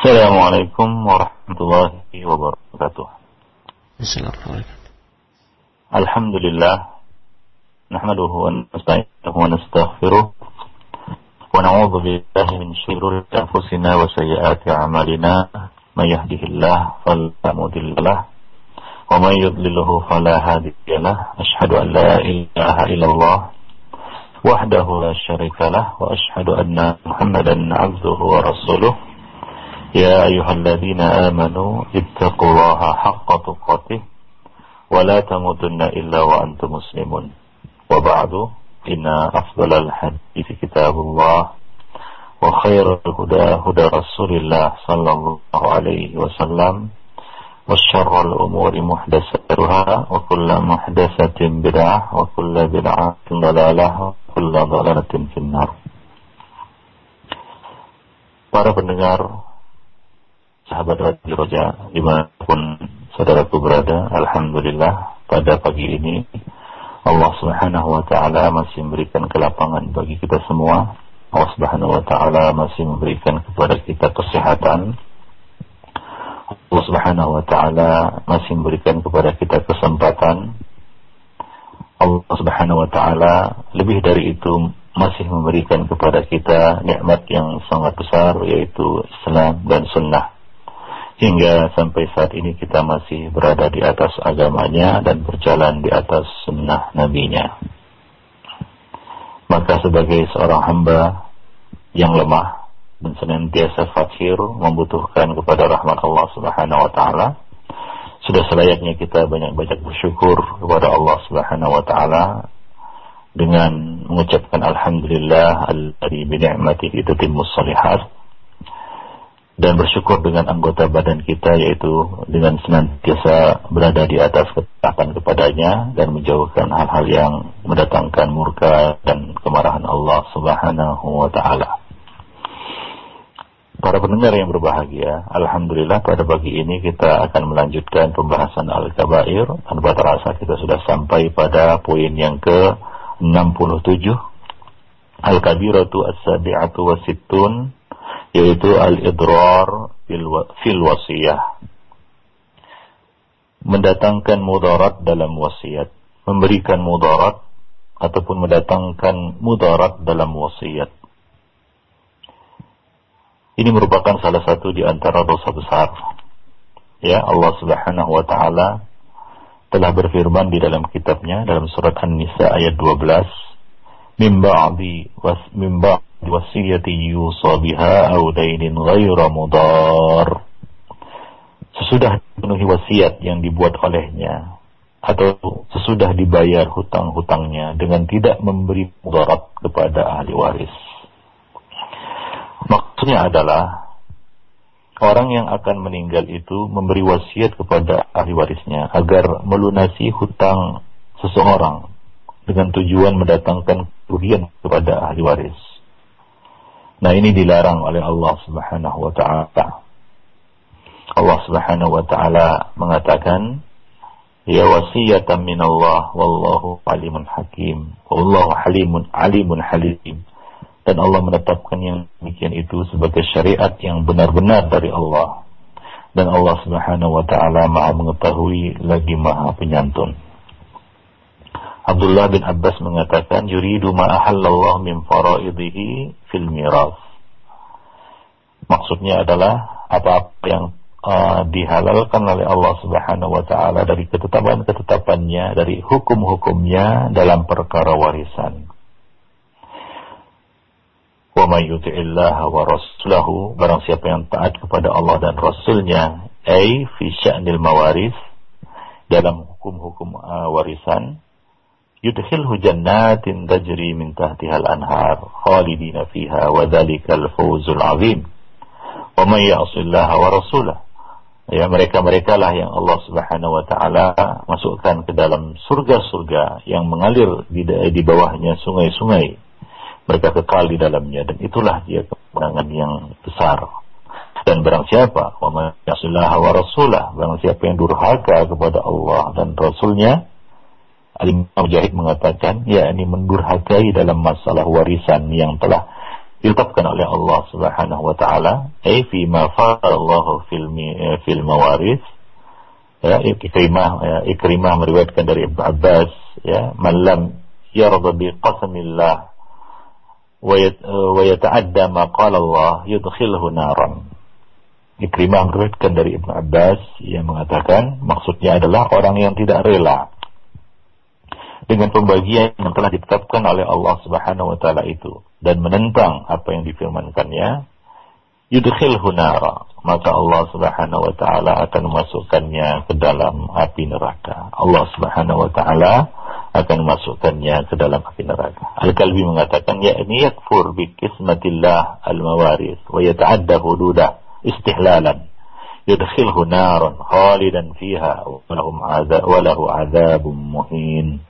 Assalamualaikum warahmatullahi wabarakatuh. Assalamualaikum. Alhamdulillah. نحمده ونستعينه ونستغفره ونعوذ بالله من شرور أنفسنا وسيئات أعمالنا من يهده الله فلا مضل له ومن يضلله فلا هادي له أشهد أن لا إله إلا الله وحده لا شريك له وأشهد أن محمدا عبده ورسوله يا أيها الذين آمنوا اتقوا الله حق تقاته ولا تموتن إلا وأنتم مسلمون وبعد إن أفضل الحديث كتاب الله وخير الهدى هدى رسول الله صلى الله عليه وسلم وشر الأمور محدثاتها وكل محدثة بدعة وكل بدعة ضلالة وكل ضلالة في النار Para pendengar sahabat Radio Roja di mana pun saudaraku berada Alhamdulillah pada pagi ini Allah subhanahu wa ta'ala masih memberikan kelapangan bagi kita semua Allah subhanahu wa ta'ala masih memberikan kepada kita kesehatan Allah Subhanahu wa taala masih memberikan kepada kita kesempatan. Allah Subhanahu wa taala lebih dari itu masih memberikan kepada kita nikmat yang sangat besar yaitu Islam dan sunnah. Hingga sampai saat ini kita masih berada di atas agamanya dan berjalan di atas sunnah nabinya. Maka sebagai seorang hamba yang lemah dan senantiasa fakir membutuhkan kepada rahmat Allah Subhanahu wa taala sudah selayaknya kita banyak-banyak bersyukur kepada Allah Subhanahu wa taala dengan mengucapkan alhamdulillah alladzi bi ni'matihi tatimmus shalihat dan bersyukur dengan anggota badan kita yaitu dengan senantiasa berada di atas ketaatan kepadanya dan menjauhkan hal-hal yang mendatangkan murka dan kemarahan Allah Subhanahu wa taala. Para pendengar yang berbahagia, Alhamdulillah pada pagi ini kita akan melanjutkan pembahasan Al-Kabair. Tanpa terasa kita sudah sampai pada poin yang ke-67. Al-Kabiratu As-Sabi'atu Wasittun, yaitu Al-Idrar fil Wasiyah. Mendatangkan mudarat dalam wasiat. Memberikan mudarat ataupun mendatangkan mudarat dalam wasiat ini merupakan salah satu di antara dosa besar. Ya, Allah Subhanahu wa taala telah berfirman di dalam kitabnya dalam surat An-Nisa ayat 12, "Min ba'di was ba'di wasiyati yusa biha aw dainin ghaira mudar." Sesudah penuhi wasiat yang dibuat olehnya atau sesudah dibayar hutang-hutangnya dengan tidak memberi mudarat kepada ahli waris. Maksudnya adalah orang yang akan meninggal itu memberi wasiat kepada ahli warisnya agar melunasi hutang seseorang dengan tujuan mendatangkan kerugian kepada ahli waris. Nah ini dilarang oleh Allah Subhanahu wa taala. Allah Subhanahu wa taala mengatakan Ya wasiyatan min Allah wallahu alimun hakim. Wallahu halimun alimun halim dan Allah menetapkan yang demikian itu sebagai syariat yang benar-benar dari Allah dan Allah Subhanahu wa taala Maha mengetahui lagi Maha penyantun. Abdullah bin Abbas mengatakan yuridu ma ahallallah min faraidihi fil miras. Maksudnya adalah apa-apa yang uh, dihalalkan oleh Allah Subhanahu wa taala dari ketetapan-ketetapannya, dari hukum-hukumnya dalam perkara warisan wa may yuti'illaha wa rasulahu barang siapa yang taat kepada Allah dan Rasulnya ay fi sya'nil mawaris dalam hukum-hukum uh, warisan yudkhilhu jannatin tajri min tahtiha al-anhar khalidina fiha wa dhalikal fawzul azim. Wa may ya'sillaha wa rasulahu ya mereka-mereka lah yang Allah Subhanahu wa taala masukkan ke dalam surga-surga yang mengalir di, di bawahnya sungai-sungai. Mereka kekal di dalamnya dan itulah dia kemenangan yang besar. Dan barang siapa wa wa rasulah barang siapa yang durhaka kepada Allah dan Rasulnya Alim Mujahid mengatakan ya ini mendurhakai dalam masalah warisan yang telah ditetapkan oleh Allah Subhanahu wa taala. Ai fi ma Allah fil fil mawaris. Ya Ikrimah ya, Ikrimah meriwayatkan dari Ibnu Abbas ya malam yarda bi qasamillah wa yata'adda ma qala Allah yudkhilhu naran. Ikrimah meriwayatkan dari Ibnu Abbas yang mengatakan maksudnya adalah orang yang tidak rela dengan pembagian yang telah ditetapkan oleh Allah Subhanahu wa taala itu dan menentang apa yang difirmankannya yudkhilhu nara maka Allah Subhanahu wa taala akan memasukkannya ke dalam api neraka. Allah Subhanahu wa taala akan memasukkannya ke dalam api neraka. Al-Kalbi mengatakan yakni yakfur bi qismatillah al-mawaris wa yata'adda hududah istihlalan. Yudkhilhu naran khalidan fiha wa lahu adzabun muhin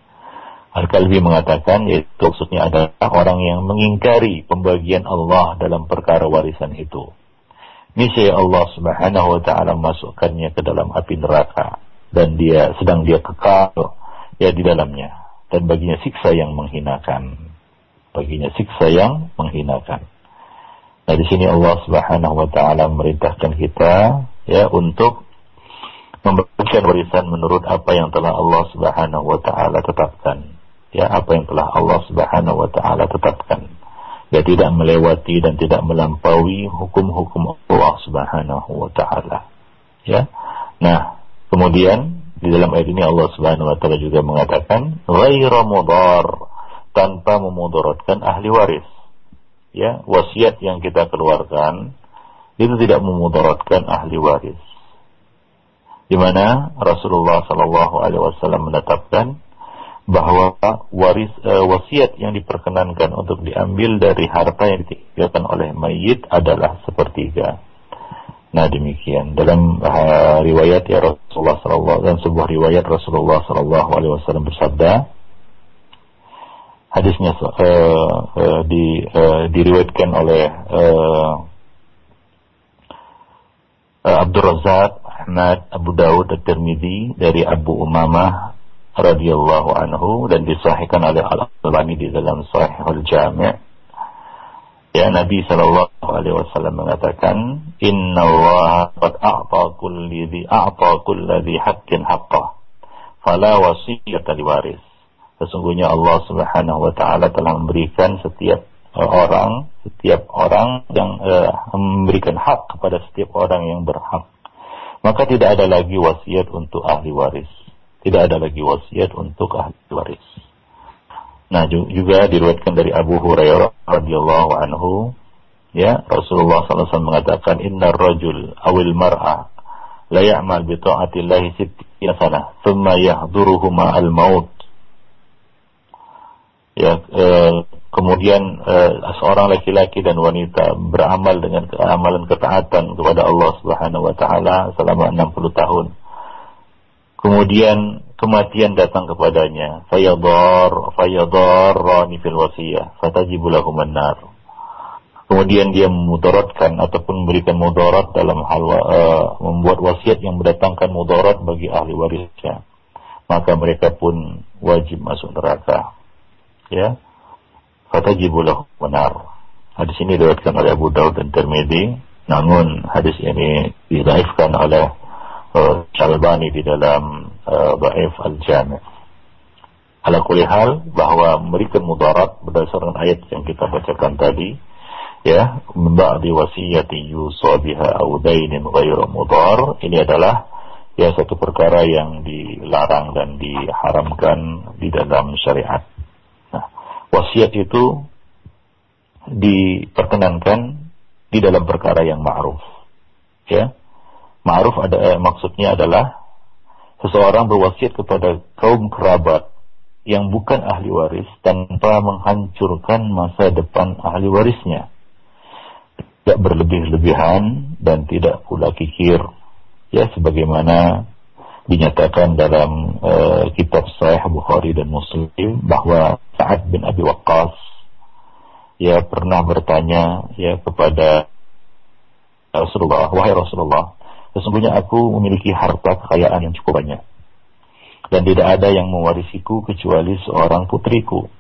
Al-Kalbi mengatakan yaitu maksudnya adalah orang yang mengingkari pembagian Allah dalam perkara warisan itu. Niscaya Allah Subhanahu wa taala masukkannya ke dalam api neraka dan dia sedang dia kekal ya di dalamnya dan baginya siksa yang menghinakan. Baginya siksa yang menghinakan. Nah di sini Allah Subhanahu wa taala merintahkan kita ya untuk membagikan warisan menurut apa yang telah Allah Subhanahu wa taala tetapkan ya apa yang telah Allah Subhanahu wa taala tetapkan. Ya tidak melewati dan tidak melampaui hukum-hukum Allah Subhanahu wa taala. Ya. Nah, kemudian di dalam ayat ini Allah Subhanahu wa taala juga mengatakan ghairu mudar tanpa memudaratkan ahli waris. Ya, wasiat yang kita keluarkan itu tidak memudaratkan ahli waris. Di mana Rasulullah Shallallahu alaihi wasallam menetapkan bahwa waris e, wasiat yang diperkenankan untuk diambil dari harta yang ditinggalkan oleh mayit adalah sepertiga. Nah demikian dalam uh, riwayat ya Rasulullah Sallallahu dan sebuah riwayat Rasulullah Sallallahu Alaihi Wasallam bersabda hadisnya uh, uh, di uh, diriwayatkan oleh uh, uh, Abdul Razak Ahmad Abu Dawud At-Tirmidzi dari Abu Umamah radhiyallahu anhu dan disahihkan oleh Al-Albani di dalam Sahihul Jami' Ya Nabi sallallahu alaihi wasallam mengatakan Inna Allah qad a'ta kulli dhi a'ta kulli haqqin haqqah fala wasiyata liwaris Sesungguhnya Allah Subhanahu wa taala telah memberikan setiap orang setiap orang yang uh, memberikan hak kepada setiap orang yang berhak. Maka tidak ada lagi wasiat untuk ahli waris tidak ada lagi wasiat untuk ahli waris. Nah juga diriwayatkan dari Abu Hurairah radhiyallahu anhu ya Rasulullah SAW mengatakan inna rajul awil mar'a la ya'mal bi ta'atillahi sittina sana thumma yahduruhuma al maut ya eh, kemudian eh, seorang laki-laki dan wanita beramal dengan keamalan ketaatan kepada Allah Subhanahu wa taala selama 60 tahun Kemudian kematian datang kepadanya. Fayadar, fayadar rani fil wasiyah. Fatajibu lahum. Kemudian dia memudaratkan ataupun memberikan mudarat dalam hal uh, membuat wasiat yang mendatangkan mudarat bagi ahli warisnya. Maka mereka pun wajib masuk neraka. Ya. Fatajibu lahum nar. Hadis ini diriwayatkan oleh Abu Daud dan Tirmidzi. Namun hadis ini didaifkan oleh uh, di dalam uh, Ba'if Al-Jami' Ala hal bahwa memberikan mudarat berdasarkan ayat yang kita bacakan tadi ya ba'di wasiyati yusa biha dainin ghairu mudar ini adalah ya satu perkara yang dilarang dan diharamkan di dalam syariat. Nah, wasiat itu diperkenankan di dalam perkara yang ma'ruf. Ya. Ma'ruf ada eh, maksudnya adalah seseorang berwasiat kepada kaum kerabat yang bukan ahli waris tanpa menghancurkan masa depan ahli warisnya. Tidak berlebih-lebihan dan tidak pula kikir. Ya sebagaimana dinyatakan dalam uh, kitab Sahih Bukhari dan Muslim bahwa Sa'ad bin Abi Waqqas ya pernah bertanya ya kepada Rasulullah, wahai Rasulullah, Sesungguhnya aku memiliki harta kekayaan yang cukup banyak. Dan tidak ada yang mewarisiku kecuali seorang putriku.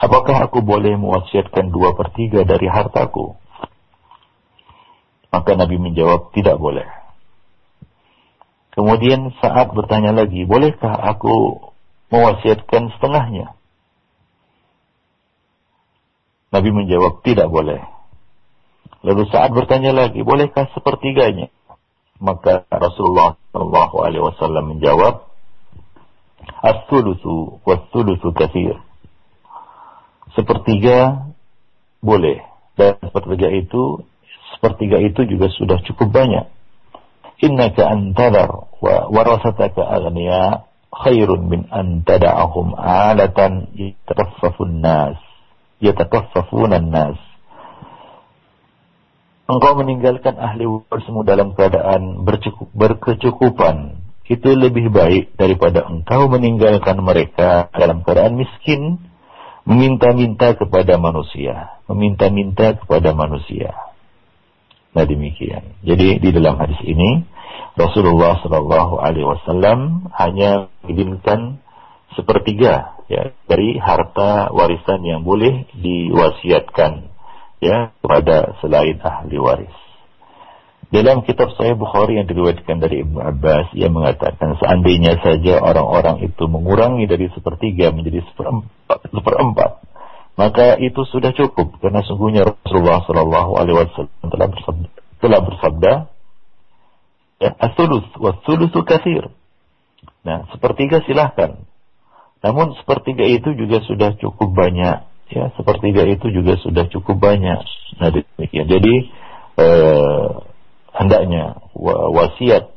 apakah aku boleh mewasiatkan dua per tiga dari hartaku? Maka Nabi menjawab, tidak boleh. Kemudian saat bertanya lagi, bolehkah aku mewasiatkan setengahnya? Nabi menjawab, tidak boleh. Lalu saat bertanya lagi, bolehkah sepertiganya? Maka Rasulullah Shallallahu Alaihi Wasallam menjawab, As-sulusu kathir. Sepertiga boleh. Dan sepertiga itu sepertiga itu juga sudah cukup banyak. Innaka antadar wa warasataka aghniya khairun min an tada'ahum alatan yatakaffafun nas yatakaffafun nas Engkau meninggalkan ahli warismu dalam keadaan bercukup, berkecukupan. Itu lebih baik daripada engkau meninggalkan mereka dalam keadaan miskin meminta-minta kepada manusia meminta-minta kepada manusia. Nah demikian. Jadi di dalam hadis ini Rasulullah Shallallahu Alaihi Wasallam hanya mengizinkan sepertiga ya dari harta warisan yang boleh diwasiatkan ya kepada selain ahli waris dalam kitab Sahih Bukhari yang diriwayatkan dari Ibnu Abbas, ia mengatakan seandainya saja orang-orang itu mengurangi dari sepertiga menjadi seperempat, seperempat maka itu sudah cukup karena sungguhnya Rasulullah Shallallahu Alaihi Wasallam telah bersabda, telah bersabda ya, asulus wasulusu kasir. Nah, sepertiga silahkan. Namun sepertiga itu juga sudah cukup banyak. Ya, sepertiga itu juga sudah cukup banyak. Nah, demikian. Jadi eh, hendaknya wasiat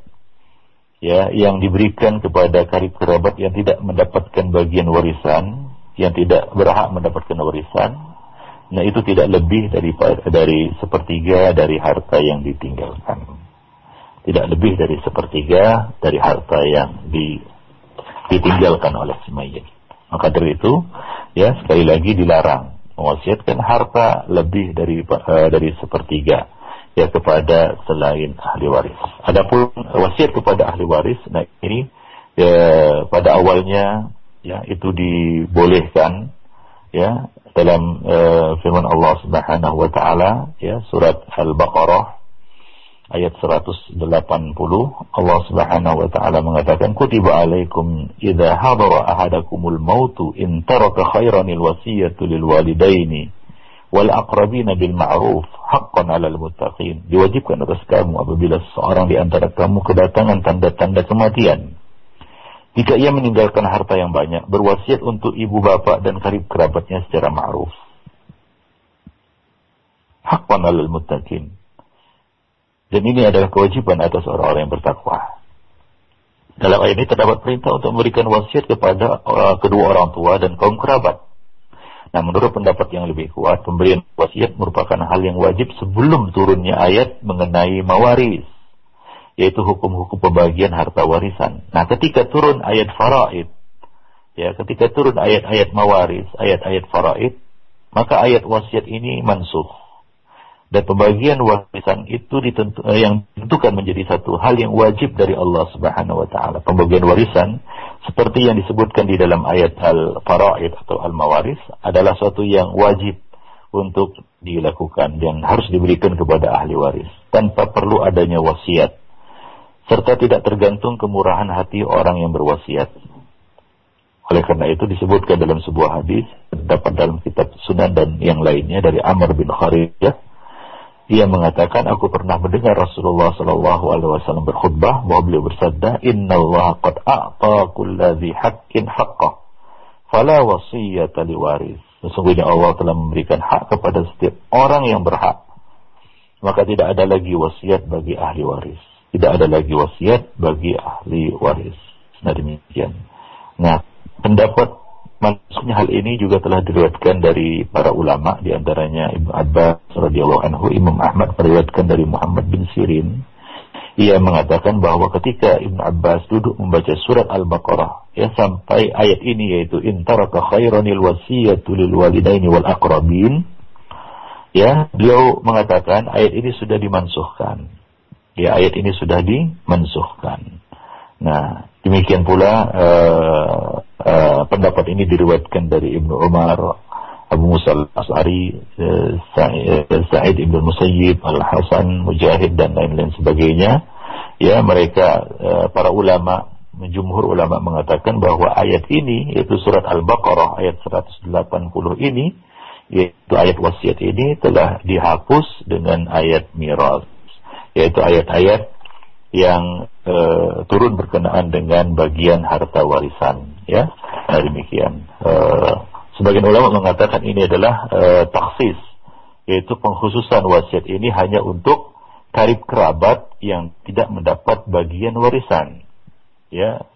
ya yang diberikan kepada karib kerabat yang tidak mendapatkan bagian warisan, yang tidak berhak mendapatkan warisan, nah itu tidak lebih dari dari sepertiga dari harta yang ditinggalkan. Tidak lebih dari sepertiga dari harta yang di, ditinggalkan oleh si. Maka dari itu, ya sekali lagi dilarang mewasiatkan harta lebih dari uh, dari sepertiga ya kepada selain ahli waris. Adapun wasiat kepada ahli waris, nah ini ya, pada awalnya ya itu dibolehkan ya dalam uh, firman Allah Subhanahu wa taala ya surat Al-Baqarah ayat 180 Allah Subhanahu wa taala mengatakan kutiba alaikum idza hadara ahadakumul mautu in taraka khairanil wasiyatu lil walidaini wal aqrabina bil ma'ruf haqqan 'alal muttaqin. Diwajibkan atas kamu apabila seorang di antara kamu kedatangan tanda-tanda kematian. Jika ia meninggalkan harta yang banyak, berwasiat untuk ibu bapak dan karib kerabatnya secara ma'ruf. Haqqan 'alal muttaqin. Dan ini adalah kewajiban atas orang-orang yang bertakwa. Dalam ayat ini terdapat perintah untuk memberikan wasiat kepada uh, kedua orang tua dan kaum kerabat. Nah, menurut pendapat yang lebih kuat, pemberian wasiat merupakan hal yang wajib sebelum turunnya ayat mengenai mawaris, yaitu hukum-hukum pembagian harta warisan. Nah, ketika turun ayat faraid, ya, ketika turun ayat-ayat mawaris, ayat-ayat faraid, maka ayat wasiat ini mansuh dan pembagian warisan itu ditentu, eh, yang ditentukan menjadi satu hal yang wajib dari Allah Subhanahu wa taala. Pembagian warisan seperti yang disebutkan di dalam ayat Al-Faraid atau Al-Mawaris adalah suatu yang wajib untuk dilakukan dan harus diberikan kepada ahli waris tanpa perlu adanya wasiat serta tidak tergantung kemurahan hati orang yang berwasiat. Oleh karena itu disebutkan dalam sebuah hadis terdapat dalam kitab Sunan dan yang lainnya dari Amr bin Kharijah ia mengatakan, aku pernah mendengar Rasulullah Sallallahu Alaihi Wasallam berkhutbah bahwa beliau bersabda, Inna Allah qad a'ta kulladhi haqqin haqqah, fala wasiyata liwaris. Sesungguhnya Allah telah memberikan hak kepada setiap orang yang berhak. Maka tidak ada lagi wasiat bagi ahli waris. Tidak ada lagi wasiat bagi ahli waris. Nah demikian. Nah, pendapat Maksudnya hal ini juga telah diriwayatkan dari para ulama di antaranya Ibnu Abbas radhiyallahu anhu, Imam Ahmad meriwayatkan dari Muhammad bin Sirin. Ia mengatakan bahwa ketika Ibnu Abbas duduk membaca surat Al-Baqarah ya sampai ayat ini yaitu in taraka khairanil wasiyatu lil walidaini wal aqrabin ya beliau mengatakan ayat ini sudah dimansuhkan. Ya ayat ini sudah dimansuhkan. Nah, demikian pula uh, uh, pendapat ini diriwayatkan dari Ibnu Umar, Abu Musa al-As'ari, eh, Sa'id ibn Musayyib, Al-Hasan, Mujahid dan lain-lain sebagainya. Ya, mereka para ulama, jumhur ulama mengatakan bahwa ayat ini yaitu surat Al-Baqarah ayat 180 ini yaitu ayat wasiat ini telah dihapus dengan ayat miras yaitu ayat-ayat yang e, turun berkenaan dengan bagian harta warisan ya. Nah, demikian. E, sebagian ulama mengatakan ini adalah e, taksis yaitu pengkhususan wasiat ini hanya untuk karib kerabat yang tidak mendapat bagian warisan ya.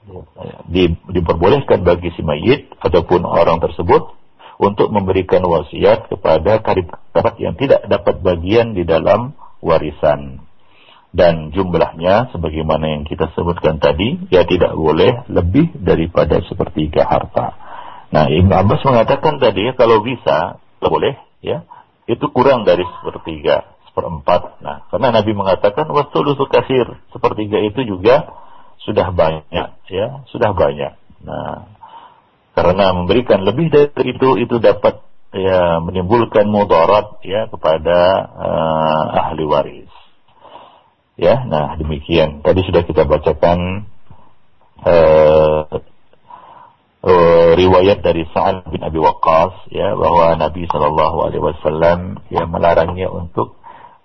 Di, diperbolehkan bagi si mayit ataupun orang tersebut untuk memberikan wasiat kepada karib kerabat yang tidak dapat bagian di dalam warisan dan jumlahnya sebagaimana yang kita sebutkan tadi ya tidak boleh lebih daripada sepertiga harta. Nah Ibn Abbas mengatakan tadi kalau bisa boleh ya itu kurang dari sepertiga seperempat. Nah karena Nabi mengatakan wasulusu kasir sepertiga itu juga sudah banyak ya sudah banyak. Nah karena memberikan lebih dari itu itu dapat ya menimbulkan mudarat ya kepada uh, ahli waris. Ya, nah demikian. Tadi sudah kita bacakan uh, uh, riwayat dari Sa'ad bin Abi Waqqas ya bahwa Nabi Shallallahu Alaihi Wasallam ya melarangnya untuk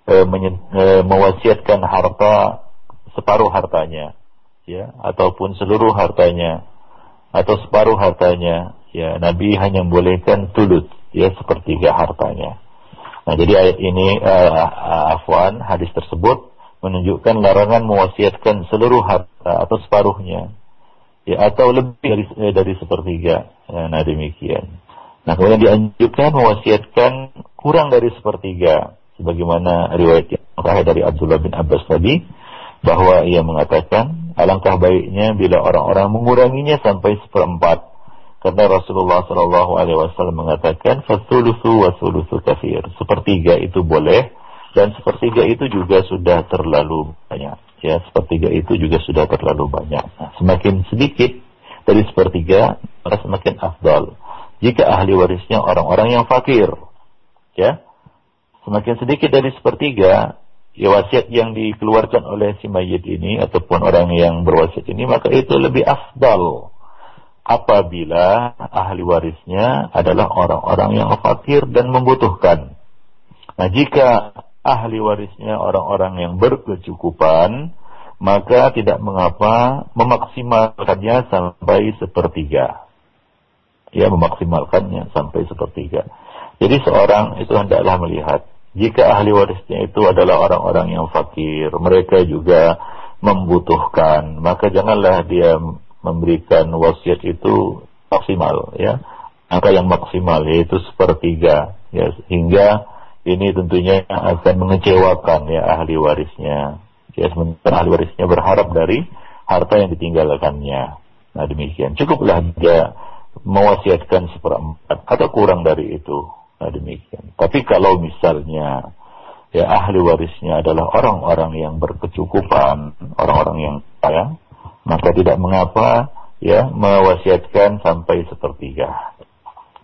uh, uh, mewasiatkan harta separuh hartanya ya ataupun seluruh hartanya atau separuh hartanya ya Nabi hanya membolehkan tulut ya sepertiga hartanya. Nah jadi ayat ini uh, afwan hadis tersebut menunjukkan larangan mewasiatkan seluruh harta atau separuhnya. Ya atau lebih dari eh, dari sepertiga. Ya, nah demikian. Nah kemudian dianjurkan mewasiatkan kurang dari sepertiga. Sebagaimana riwayat yang terakhir dari Abdullah bin Abbas tadi bahwa ia mengatakan alangkah baiknya bila orang-orang menguranginya sampai seperempat. Karena Rasulullah Shallallahu Alaihi Wasallam mengatakan fasulusu wasulusu kafir. Sepertiga itu boleh dan sepertiga itu juga sudah terlalu banyak. Ya sepertiga itu juga sudah terlalu banyak. Nah, semakin sedikit dari sepertiga maka semakin afdal. Jika ahli warisnya orang-orang yang fakir ya semakin sedikit dari sepertiga ya wasiat yang dikeluarkan oleh si mayit ini ataupun orang yang berwasiat ini maka itu lebih afdal apabila ahli warisnya adalah orang-orang yang fakir dan membutuhkan. Nah jika ahli warisnya orang-orang yang berkecukupan, maka tidak mengapa memaksimalkannya sampai sepertiga. Ya, memaksimalkannya sampai sepertiga. Jadi seorang itu hendaklah melihat jika ahli warisnya itu adalah orang-orang yang fakir, mereka juga membutuhkan, maka janganlah dia memberikan wasiat itu maksimal ya. Angka yang maksimal yaitu sepertiga ya sehingga ini tentunya akan mengecewakan ya ahli warisnya. Ya, sementara ahli warisnya berharap dari harta yang ditinggalkannya. Nah demikian. Cukuplah dia mewasiatkan seperempat atau kurang dari itu. Nah demikian. Tapi kalau misalnya ya ahli warisnya adalah orang-orang yang berkecukupan, orang-orang yang kaya, maka tidak mengapa ya mewasiatkan sampai sepertiga.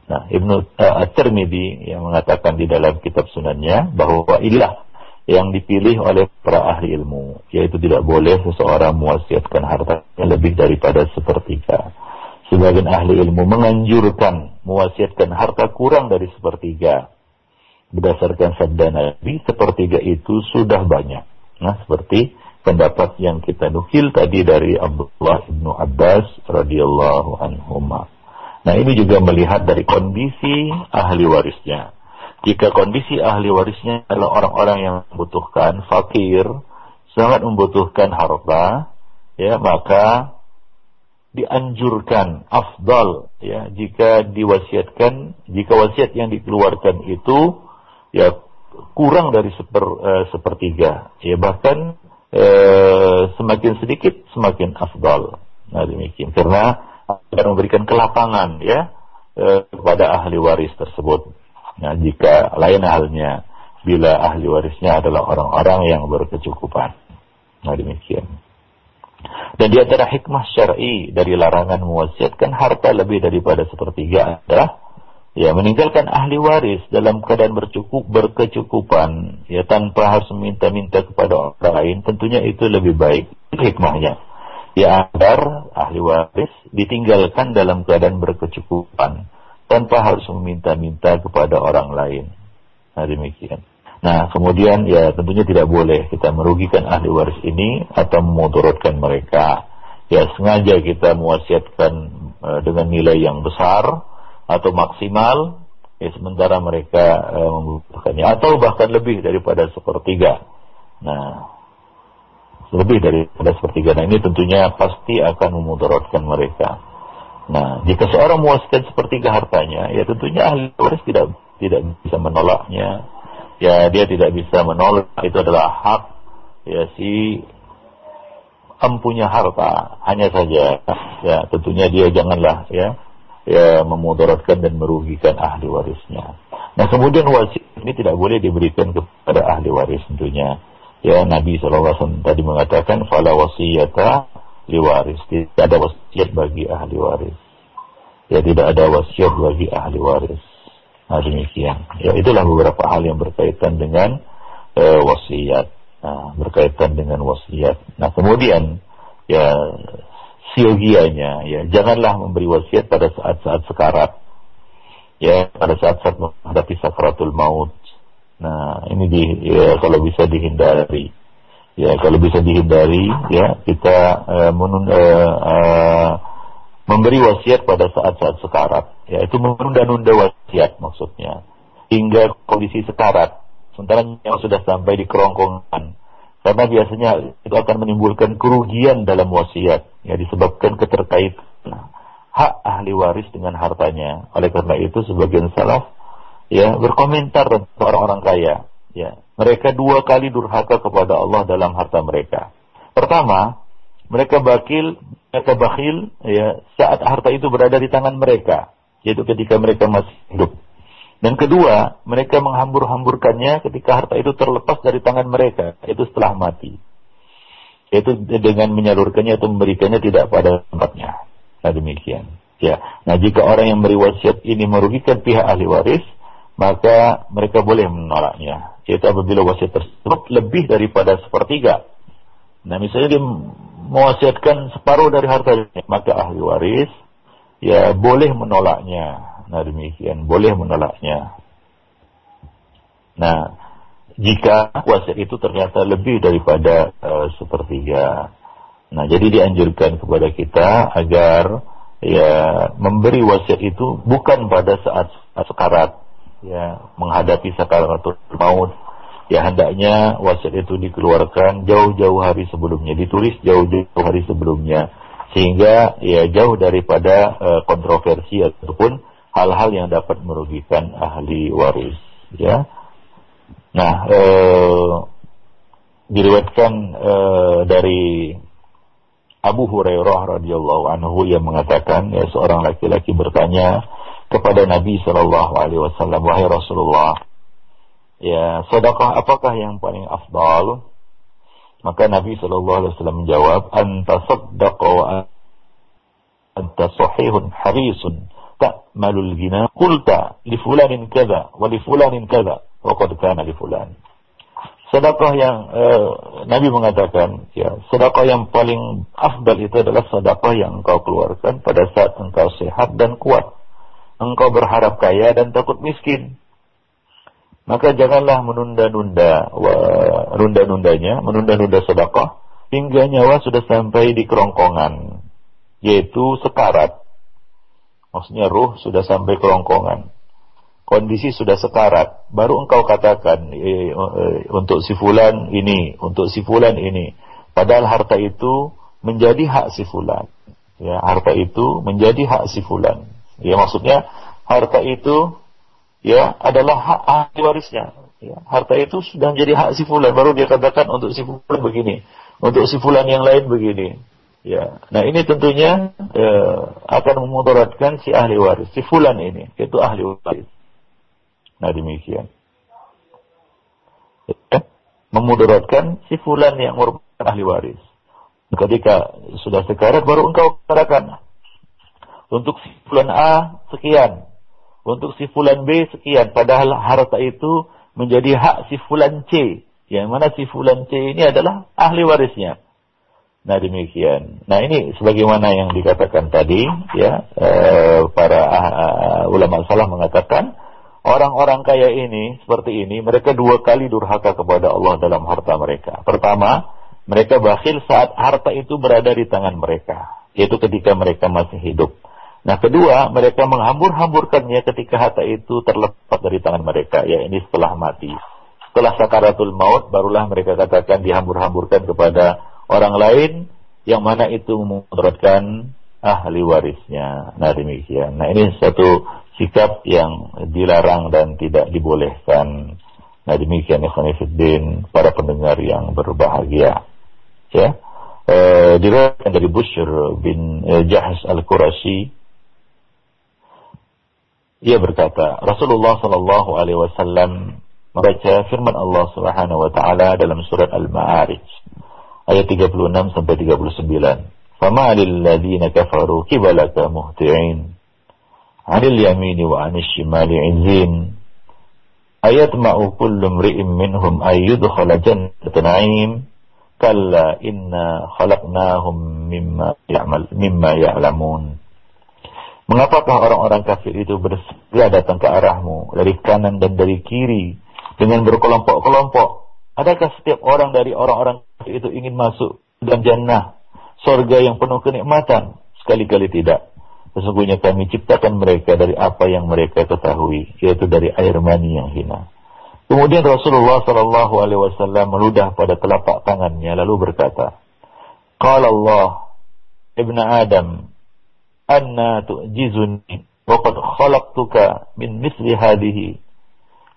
Nah, Ibnu uh, At-Tirmidzi yang mengatakan di dalam kitab sunannya bahwa ilah yang dipilih oleh para ahli ilmu, yaitu tidak boleh seseorang mewasiatkan harta yang lebih daripada sepertiga. Sebagian ahli ilmu menganjurkan mewasiatkan harta kurang dari sepertiga. Berdasarkan sabda Nabi, sepertiga itu sudah banyak. Nah, seperti pendapat yang kita nukil tadi dari Abdullah ibnu Abbas radhiyallahu anhu. Nah ini juga melihat dari kondisi ahli warisnya. Jika kondisi ahli warisnya adalah orang-orang yang membutuhkan, fakir, sangat membutuhkan harta, ya maka dianjurkan afdal ya jika diwasiatkan jika wasiat yang dikeluarkan itu ya kurang dari seper, uh, sepertiga ya bahkan uh, semakin sedikit semakin afdal nah demikian karena agar memberikan kelapangan ya eh, kepada ahli waris tersebut. Nah, jika lain halnya bila ahli warisnya adalah orang-orang yang berkecukupan. Nah, demikian. Dan di antara hikmah syar'i dari larangan mewasiatkan harta lebih daripada sepertiga adalah ya meninggalkan ahli waris dalam keadaan bercukup berkecukupan ya tanpa harus meminta-minta kepada orang lain tentunya itu lebih baik hikmahnya agar ahli waris ditinggalkan dalam keadaan berkecukupan tanpa harus meminta-minta kepada orang lain. Nah demikian. Nah kemudian ya tentunya tidak boleh kita merugikan ahli waris ini atau memudaratkan mereka. Ya sengaja kita mewasiatkan uh, dengan nilai yang besar atau maksimal ya sementara mereka e, membutuhkannya atau bahkan lebih daripada sepertiga. Nah, lebih daripada sepertiga. Nah, ini tentunya pasti akan memudaratkan mereka. Nah, jika seorang mewasiatkan sepertiga hartanya, ya tentunya ahli waris tidak tidak bisa menolaknya. Ya, dia tidak bisa menolak itu adalah hak ya si empunya harta. Hanya saja ya tentunya dia janganlah ya ya memudaratkan dan merugikan ahli warisnya. Nah kemudian wasiat ini tidak boleh diberikan kepada ahli waris tentunya. Ya Nabi SAW tadi mengatakan fala wasiyata waris. Tidak ada wasiat bagi ahli waris. Ya tidak ada wasiat bagi ahli waris. Nah demikian. Ya itulah beberapa hal yang berkaitan dengan uh, wasiat. Nah, berkaitan dengan wasiat. Nah kemudian ya siogianya ya janganlah memberi wasiat pada saat-saat sekarat ya pada saat-saat menghadapi sakratul maut nah ini di ya, kalau bisa dihindari. Ya kalau bisa dihindari ya kita uh, menunda, uh, memberi wasiat pada saat-saat sekarat. Ya itu menunda-nunda wasiat maksudnya. Hingga kondisi sekarat. Sementara yang sudah sampai di kerongkongan. Karena biasanya itu akan menimbulkan kerugian dalam wasiat. Ya disebabkan keterkaitan hak ahli waris dengan hartanya. Oleh karena itu sebagian salaf ya berkomentar tentang orang-orang kaya ya mereka dua kali durhaka kepada Allah dalam harta mereka. Pertama, mereka bakil mereka bakhil ya saat harta itu berada di tangan mereka, yaitu ketika mereka masih hidup. Dan kedua, mereka menghambur-hamburkannya ketika harta itu terlepas dari tangan mereka, itu setelah mati. Itu dengan menyalurkannya atau memberikannya tidak pada tempatnya. Nah demikian. Ya. Nah jika orang yang beri wasiat ini merugikan pihak ahli waris, maka mereka boleh menolaknya. Yaitu apabila wasiat tersebut lebih daripada sepertiga. Nah misalnya dia mewasiatkan separuh dari hartanya, maka ahli waris ya boleh menolaknya Nah demikian, boleh menolaknya. Nah, jika wasiat itu ternyata lebih daripada uh, sepertiga. Nah, jadi dianjurkan kepada kita agar ya memberi wasiat itu bukan pada saat sekarat, ya menghadapi sakaratul maut. Ya hendaknya wasiat itu dikeluarkan jauh-jauh hari sebelumnya, ditulis jauh-jauh hari sebelumnya, sehingga ya jauh daripada uh, kontroversi ataupun hal-hal yang dapat merugikan ahli waris ya nah eh, diriwayatkan eh, dari Abu Hurairah radhiyallahu anhu yang mengatakan ya seorang laki-laki bertanya kepada Nabi Shallallahu alaihi wasallam wahai Rasulullah. Ya sedekah apakah yang paling afdal? Maka Nabi Shallallahu alaihi wasallam menjawab anta saddaqa wa anta sahihun harisun ta'malul ghina. Qulta li fulanin kadza wa li fulanin kadza wa qad kana li fulan. Sedekah yang eh, Nabi mengatakan ya sedekah yang paling afdal itu adalah sedekah yang engkau keluarkan pada saat engkau sehat dan kuat engkau berharap kaya dan takut miskin maka janganlah menunda-nunda nunda-nundanya menunda-nunda sedekah hingga nyawa sudah sampai di kerongkongan yaitu sekarat Maksudnya ruh sudah sampai kerongkongan. Kondisi sudah sekarat. Baru engkau katakan e, e, untuk si fulan ini, untuk si fulan ini. Padahal harta itu menjadi hak si fulan. Ya, harta itu menjadi hak si fulan. Ya, maksudnya harta itu ya adalah hak ahli warisnya. Ya, harta itu sudah menjadi hak si fulan. Baru dia katakan untuk si fulan begini, untuk si fulan yang lain begini. Ya, nah ini tentunya eh, akan memudaratkan si ahli waris, si fulan ini, yaitu ahli waris. Nah demikian. Ya, memudaratkan si fulan yang merupakan ahli waris. Ketika sudah sekarat baru engkau katakan untuk si fulan A sekian, untuk si fulan B sekian, padahal harta itu menjadi hak si fulan C. Yang mana si fulan C ini adalah ahli warisnya. Nah demikian. Nah ini sebagaimana yang dikatakan tadi, ya eh, para uh, ulama salah mengatakan orang-orang kaya ini seperti ini, mereka dua kali durhaka kepada Allah dalam harta mereka. Pertama, mereka bakhil saat harta itu berada di tangan mereka, yaitu ketika mereka masih hidup. Nah kedua, mereka menghambur-hamburkannya ketika harta itu terlepas dari tangan mereka, ya ini setelah mati. Setelah sakaratul maut, barulah mereka katakan dihambur-hamburkan kepada orang lain, yang mana itu memudaratkan ahli warisnya. Nah demikian. Nah ini satu sikap yang dilarang dan tidak dibolehkan. Nah demikian Ikhwanifuddin para pendengar yang berbahagia ya e, diriwayatkan dari Bushr bin e, Jahas al-Qurashi ia berkata Rasulullah sallallahu alaihi wasallam membaca firman Allah Subhanahu wa taala dalam surat Al-Ma'arij ayat 36 sampai 39 Fama lil ladzina kafaru kibalaka muhti'in 'anil yamini wa 'anil shimali 'izin ayat ma'u kullu imri'in minhum ayyudkhala jannatan 'aim Kalla inna khalaqnahum mimma ya'mal mimma ya'lamun. Mengapakah orang-orang kafir itu bersegera datang ke arahmu dari kanan dan dari kiri dengan berkelompok-kelompok? Adakah setiap orang dari orang-orang kafir itu ingin masuk dan jannah, sorga yang penuh kenikmatan? Sekali-kali tidak. Sesungguhnya kami ciptakan mereka dari apa yang mereka ketahui, yaitu dari air mani yang hina. Kemudian Rasulullah Shallallahu Alaihi Wasallam meludah pada telapak tangannya lalu berkata, Qala Allah, Ibn Adam, anna tu'jizuni, waqad khalaqtuka min misli hadihi,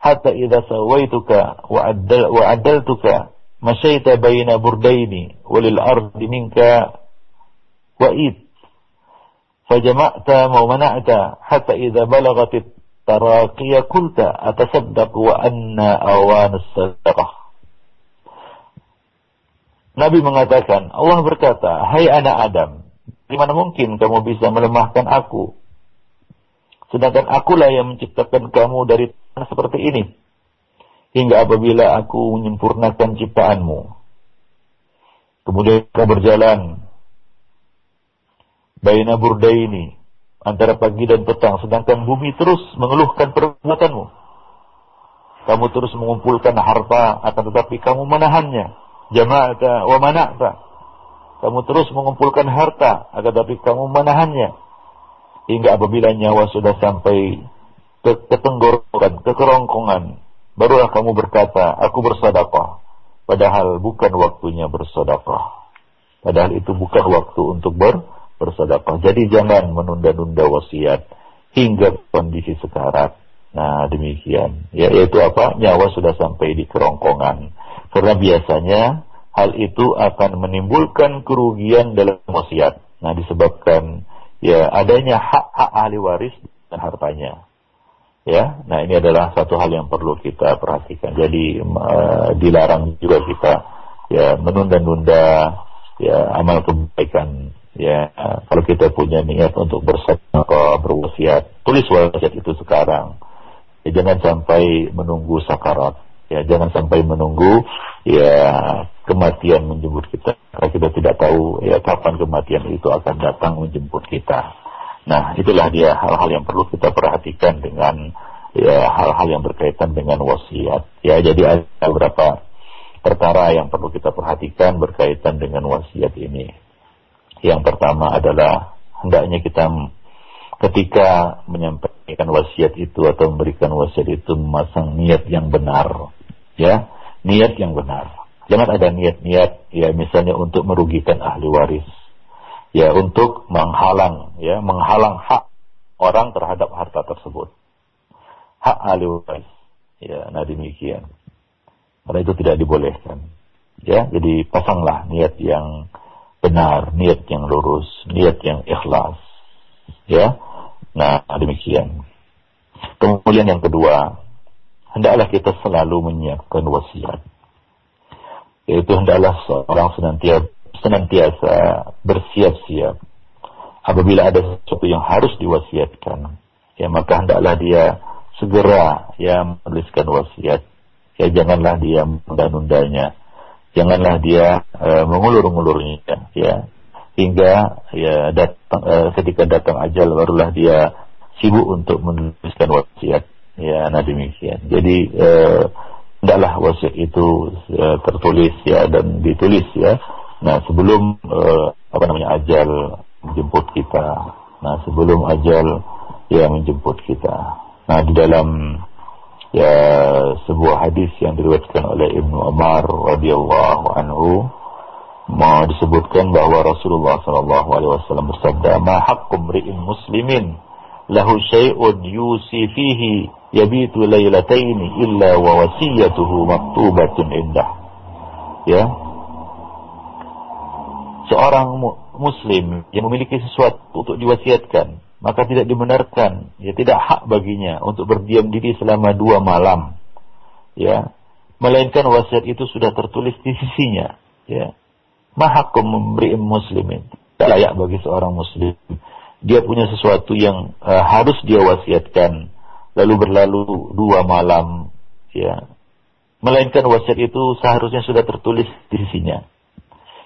hatta idha sawaituka wa adaltuka, masyaita baina burdaini, walil ardi minka wa'id, fajama'ta wa mana'ta, hatta idha balagatit taraqiya kulta atasaddaq wa anna awan sadaqah. Nabi mengatakan, Allah berkata, Hai anak Adam, di mana mungkin kamu bisa melemahkan aku? Sedangkan akulah yang menciptakan kamu dari tanah seperti ini. Hingga apabila aku menyempurnakan ciptaanmu. Kemudian kamu berjalan. Baina burdaini antara pagi dan petang, sedangkan bumi terus mengeluhkan perbuatanmu. Kamu terus mengumpulkan harta, akan tetapi kamu menahannya. Jama'ata wa mana'ta. Kamu terus mengumpulkan harta, akan tetapi kamu menahannya. Hingga apabila nyawa sudah sampai ke ketenggorokan, ke kerongkongan, barulah kamu berkata, aku bersedekah. Padahal bukan waktunya bersedekah. Padahal itu bukan waktu untuk ber bersedekah. Jadi jangan menunda-nunda wasiat hingga kondisi sekarat. Nah, demikian. Ya, yaitu apa? Nyawa sudah sampai di kerongkongan. Karena biasanya hal itu akan menimbulkan kerugian dalam wasiat. Nah, disebabkan ya adanya hak-hak ahli waris dan hartanya. Ya, nah ini adalah satu hal yang perlu kita perhatikan. Jadi uh, dilarang juga kita ya menunda-nunda ya amal kebaikan Ya, kalau kita punya niat untuk bersedekah, berwasiat, tulis wasiat itu sekarang. Ya, jangan sampai menunggu sakarat. Ya, jangan sampai menunggu ya kematian menjemput kita. Karena kita tidak tahu ya kapan kematian itu akan datang menjemput kita. Nah, itulah dia hal-hal yang perlu kita perhatikan dengan ya hal-hal yang berkaitan dengan wasiat. Ya, jadi ada beberapa perkara yang perlu kita perhatikan berkaitan dengan wasiat ini. Yang pertama adalah hendaknya kita ketika menyampaikan wasiat itu atau memberikan wasiat itu memasang niat yang benar. Ya, niat yang benar. Jangan ada niat-niat ya misalnya untuk merugikan ahli waris. Ya, untuk menghalang ya, menghalang hak orang terhadap harta tersebut. Hak ahli waris. Ya, nah demikian. Karena itu tidak dibolehkan. Ya, jadi pasanglah niat yang benar, niat yang lurus, niat yang ikhlas. Ya. Nah, demikian. Kemudian yang kedua, hendaklah kita selalu menyiapkan wasiat. Yaitu hendaklah seorang senantiasa, senantiasa bersiap-siap apabila ada sesuatu yang harus diwasiatkan. ya maka hendaklah dia segera ya menuliskan wasiat. Ya janganlah dia menunda-nundanya. Janganlah dia uh, mengulur-ngulurnya ya hingga ya datang uh, ketika datang ajal barulah dia sibuk untuk menuliskan wasiat. Ya, nah demikian. Jadi uh, hendaklah wasiat itu uh, tertulis ya dan ditulis ya. Nah, sebelum uh, apa namanya ajal menjemput kita. Nah, sebelum ajal ya menjemput kita. Nah, di dalam ya sebuah hadis yang diriwayatkan oleh Ibnu Umar radhiyallahu anhu mau disebutkan bahwa Rasulullah sallallahu alaihi wasallam bersabda, "Ma haqqum ri'in muslimin lahu syai'un yusi fihi yabitu lailataini illa wa wasiyatuhu maktubatun indah." Ya. Seorang muslim yang memiliki sesuatu untuk diwasiatkan, maka tidak dibenarkan, ya tidak hak baginya untuk berdiam diri selama dua malam, ya, melainkan wasiat itu sudah tertulis di sisinya, ya. Mahakum memberi muslimin, tidak layak bagi seorang muslim. Dia punya sesuatu yang uh, harus dia wasiatkan, lalu berlalu dua malam, ya, melainkan wasiat itu seharusnya sudah tertulis di sisinya.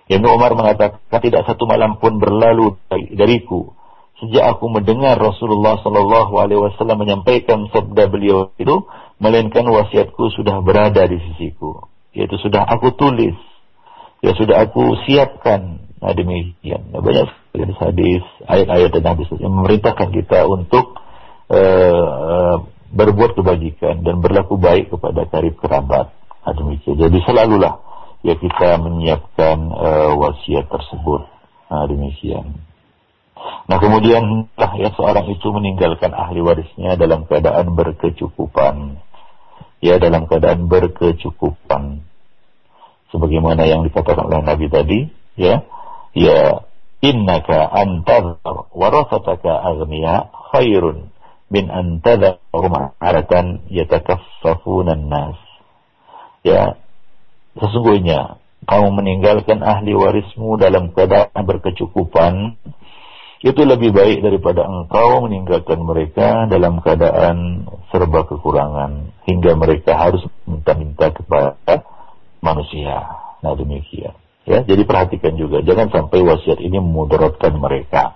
Ibnu Umar mengatakan tidak satu malam pun berlalu dariku. Sejak aku mendengar Rasulullah Shallallahu Alaihi Wasallam menyampaikan sabda beliau itu, melainkan wasiatku sudah berada di sisiku, yaitu sudah aku tulis, ya sudah aku siapkan. Nah demikian. Nah, banyak sekali hadis, ayat-ayat dan hadis yang memerintahkan kita untuk uh, berbuat kebajikan dan berlaku baik kepada karib kerabat. Nah, demikian. Jadi selalulah ya kita menyiapkan uh, wasiat tersebut. Nah demikian. Nah kemudian lah ya seorang itu meninggalkan ahli warisnya dalam keadaan berkecukupan. Ya dalam keadaan berkecukupan. Sebagaimana yang dikatakan oleh Nabi tadi, ya, ya innaka antadhar warasataka aghniya khairun min antadhar ma'aratan yatakaffafuna nas. Ya, sesungguhnya kamu meninggalkan ahli warismu dalam keadaan berkecukupan itu lebih baik daripada engkau meninggalkan mereka dalam keadaan serba kekurangan hingga mereka harus minta-minta kepada manusia. Nah demikian. Ya, jadi perhatikan juga jangan sampai wasiat ini memudaratkan mereka.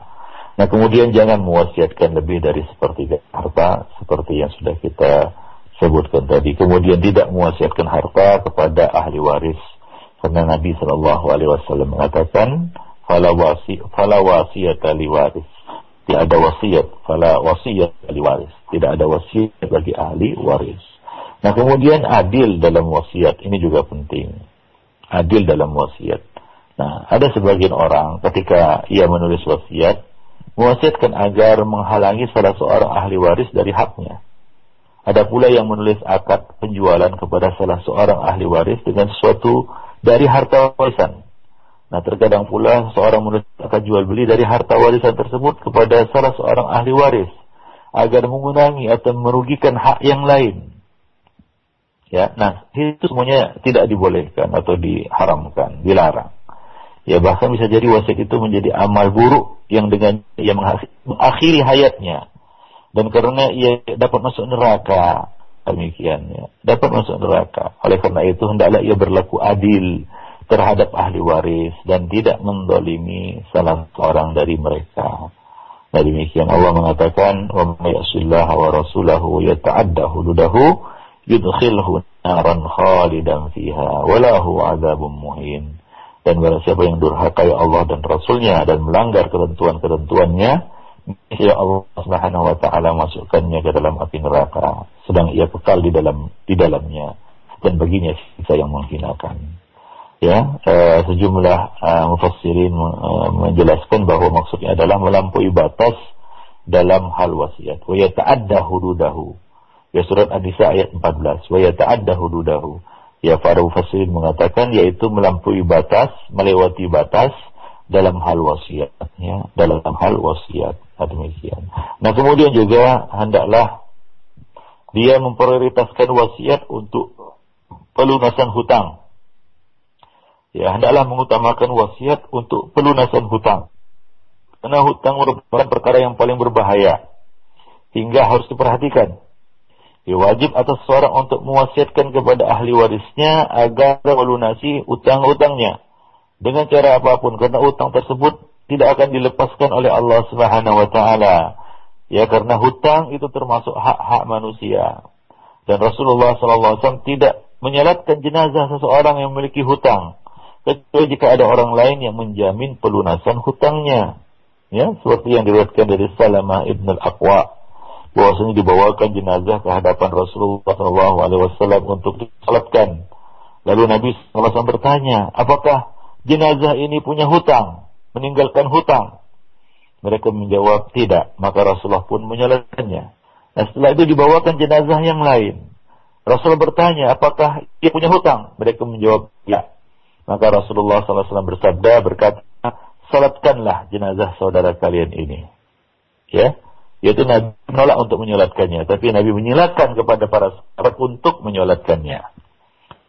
Nah kemudian jangan mewasiatkan lebih dari seperti harta seperti yang sudah kita sebutkan tadi. Kemudian tidak mewasiatkan harta kepada ahli waris karena Nabi Shallallahu Alaihi Wasallam mengatakan fala wasi fala liwaris. Tidak ada wasiat, fala wasiyat liwaris. Tidak ada wasiat bagi ahli waris. Nah, kemudian adil dalam wasiat ini juga penting. Adil dalam wasiat. Nah, ada sebagian orang ketika ia menulis wasiat, mewasiatkan agar menghalangi salah seorang ahli waris dari haknya. Ada pula yang menulis akad penjualan kepada salah seorang ahli waris dengan sesuatu dari harta warisan. Nah terkadang pula seorang akan jual beli dari harta warisan tersebut kepada salah seorang ahli waris agar mengurangi atau merugikan hak yang lain. Ya, nah itu semuanya tidak dibolehkan atau diharamkan, dilarang. Ya bahkan bisa jadi wasiat itu menjadi amal buruk yang dengan ia mengakhiri hayatnya dan karena ia dapat masuk neraka demikian ya dapat masuk neraka oleh karena itu hendaklah ia berlaku adil terhadap ahli waris dan tidak mendolimi salah seorang dari mereka. Nah demikian Allah mengatakan wa wa rasulahu yata'adda hududahu yudkhilhu naran khalidan fiha wa lahu adzabun muhin. Dan barang siapa yang durhaka ya Allah dan Rasulnya dan melanggar ketentuan-ketentuannya, ya Allah Subhanahu wa taala masukkannya ke dalam api neraka, sedang ia kekal di dalam di dalamnya dan baginya siksa yang menghinakan. Ya uh, sejumlah uh, mufassirin uh, menjelaskan bahwa maksudnya adalah melampaui batas dalam hal wasiat. Wa yata'adda hududahu ya surat An-Nisa ayat 14 wa yata'adda hududahu ya para mufassirin mengatakan yaitu melampaui batas melewati batas dalam hal wasiat ya dalam hal wasiat nah, demikian nah kemudian juga hendaklah dia memprioritaskan wasiat untuk pelunasan hutang ya hendaklah mengutamakan wasiat untuk pelunasan hutang. Karena hutang merupakan perkara yang paling berbahaya. hingga harus diperhatikan. Ya, wajib atas seorang untuk mewasiatkan kepada ahli warisnya agar melunasi utang-utangnya dengan cara apa pun karena utang tersebut tidak akan dilepaskan oleh Allah Subhanahu wa taala. Ya karena hutang itu termasuk hak-hak manusia. Dan Rasulullah SAW tidak menyalatkan jenazah seseorang yang memiliki hutang kecuali jika ada orang lain yang menjamin pelunasan hutangnya. Ya, seperti yang diriwayatkan dari Salamah ibn al-Aqwa bahwasanya dibawakan jenazah ke hadapan Rasulullah SAW untuk disalatkan. Lalu Nabi SAW bertanya, apakah jenazah ini punya hutang, meninggalkan hutang? Mereka menjawab tidak, maka Rasulullah pun menyalatkannya. Nah setelah itu dibawakan jenazah yang lain. Rasul bertanya, apakah dia punya hutang? Mereka menjawab, ya. Maka Rasulullah SAW bersabda, berkata, salatkanlah jenazah saudara kalian ini. Ya, yaitu Nabi menolak untuk menyolatkannya, tapi Nabi menyilatkan kepada para sahabat untuk menyolatkannya.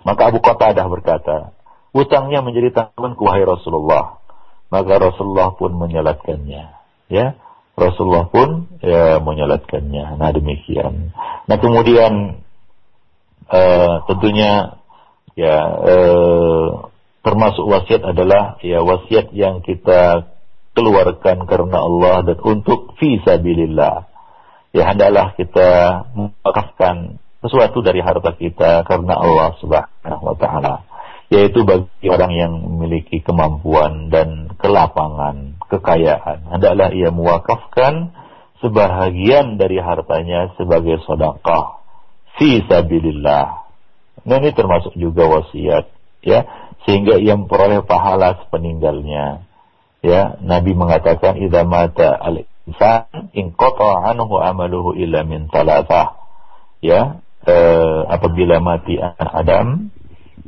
Maka Abu Qatadah berkata, hutangnya menjadi tanggunganku wahai Rasulullah. Maka Rasulullah pun menyolatkannya. Ya, Rasulullah pun ya menyolatkannya. Nah demikian. Nah kemudian uh, tentunya ya uh, termasuk wasiat adalah ya wasiat yang kita keluarkan karena Allah dan untuk fisabilillah. Ya hendaklah kita mewakafkan sesuatu dari harta kita karena Allah Subhanahu wa taala. Yaitu bagi orang yang memiliki kemampuan dan kelapangan, kekayaan, hendaklah ia mewakafkan sebahagian dari hartanya sebagai sedekah fisabilillah. Nah ini termasuk juga wasiat ya sehingga ia memperoleh pahala sepeninggalnya ya Nabi mengatakan idza mata al insan in anhu amaluhu illa min thalathah ya eh, apabila mati anak Adam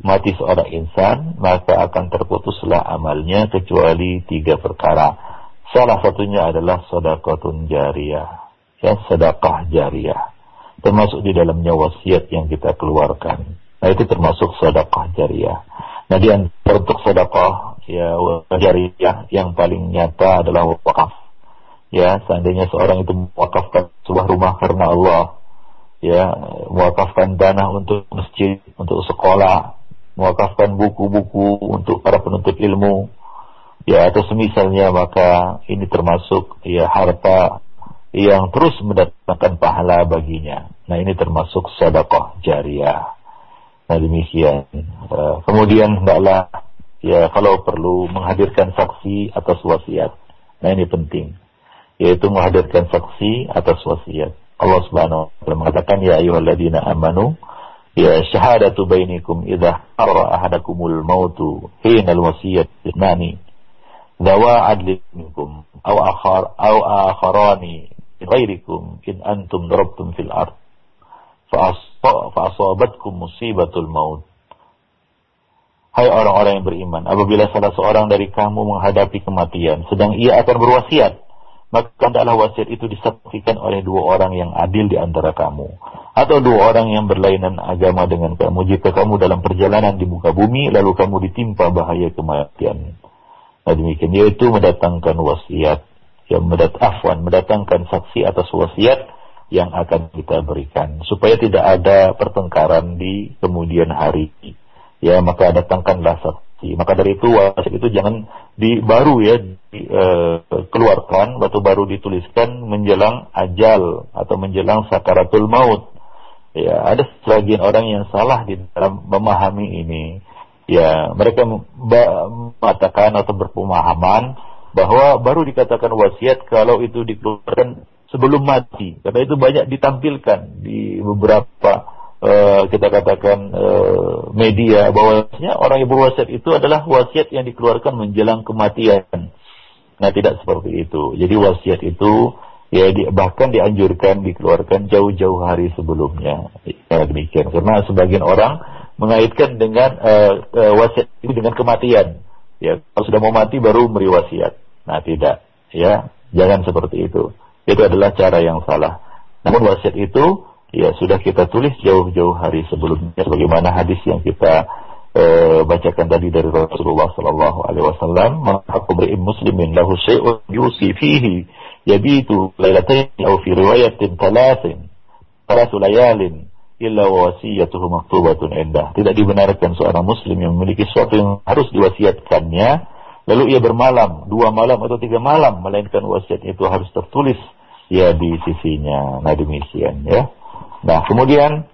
mati seorang insan maka akan terputuslah amalnya kecuali tiga perkara. Salah satunya adalah sedekahun jariyah ya sedekah jariyah termasuk di dalamnya wasiat yang kita keluarkan. Nah itu termasuk sedekah jariyah nah di untuk sedekah ya jariah yang paling nyata adalah wakaf. Ya, seandainya seorang itu mewakafkan sebuah rumah karena Allah, ya, mewakafkan dana untuk masjid, untuk sekolah, mewakafkan buku-buku untuk para penuntut ilmu, ya atau semisalnya maka ini termasuk ya harta yang terus mendatangkan pahala baginya. Nah ini termasuk sedekah jariah. Nah demikian. Uh, kemudian hendaklah ya kalau perlu menghadirkan saksi atas wasiat. Nah ini penting, yaitu menghadirkan saksi atas wasiat. Allah Subhanahu wa taala mengatakan ya ayyuhalladzina amanu ya syahadatu bainikum idza harra ahadakumul mautu hinal wasiyat ithnani dawa adlin minkum aw akhar aw akharani ghairikum in antum darabtum fil ard fa asabatkum musibatul maut Hai orang-orang yang beriman, apabila salah seorang dari kamu menghadapi kematian, sedang ia akan berwasiat, maka hendaklah wasiat itu disaksikan oleh dua orang yang adil di antara kamu, atau dua orang yang berlainan agama dengan kamu. Jika kamu dalam perjalanan di muka bumi, lalu kamu ditimpa bahaya kematian. Nah demikian, yaitu mendatangkan wasiat, yang mendat afwan, mendatangkan saksi atas wasiat yang akan kita berikan, supaya tidak ada pertengkaran di kemudian hari ya maka datangkanlah saksi. Maka dari itu wasiat itu jangan di baru ya dikeluarkan e, atau baru dituliskan menjelang ajal atau menjelang sakaratul maut. Ya, ada sebagian orang yang salah di dalam memahami ini. Ya, mereka mengatakan atau berpemahaman bahwa baru dikatakan wasiat kalau itu dikeluarkan sebelum mati. Karena itu banyak ditampilkan di beberapa uh, kita katakan uh, media bahwasanya orang yang berwasiat itu adalah wasiat yang dikeluarkan menjelang kematian. Nah, tidak seperti itu. Jadi wasiat itu ya di, bahkan dianjurkan dikeluarkan jauh-jauh hari sebelumnya. Ya, demikian. Karena sebagian orang mengaitkan dengan uh, uh, wasiat itu dengan kematian. Ya, kalau sudah mau mati baru memberi wasiat. Nah, tidak. Ya, jangan seperti itu. Itu adalah cara yang salah. Namun wasiat itu ya sudah kita tulis jauh-jauh hari sebelumnya sebagaimana hadis yang kita uh, bacakan tadi dari Rasulullah sallallahu alaihi wasallam maka muslimin lahu syai'un yusi fihi yabitu lailatain aw fi riwayatin thalathin thalathu layalin illa wasiyatuhu maktubatun indah. Tidak dibenarkan seorang muslim yang memiliki sesuatu yang harus diwasiatkannya, lalu ia bermalam, dua malam atau tiga malam, melainkan wasiat itu harus tertulis ya di sisinya. Nah demikian ya. Nah kemudian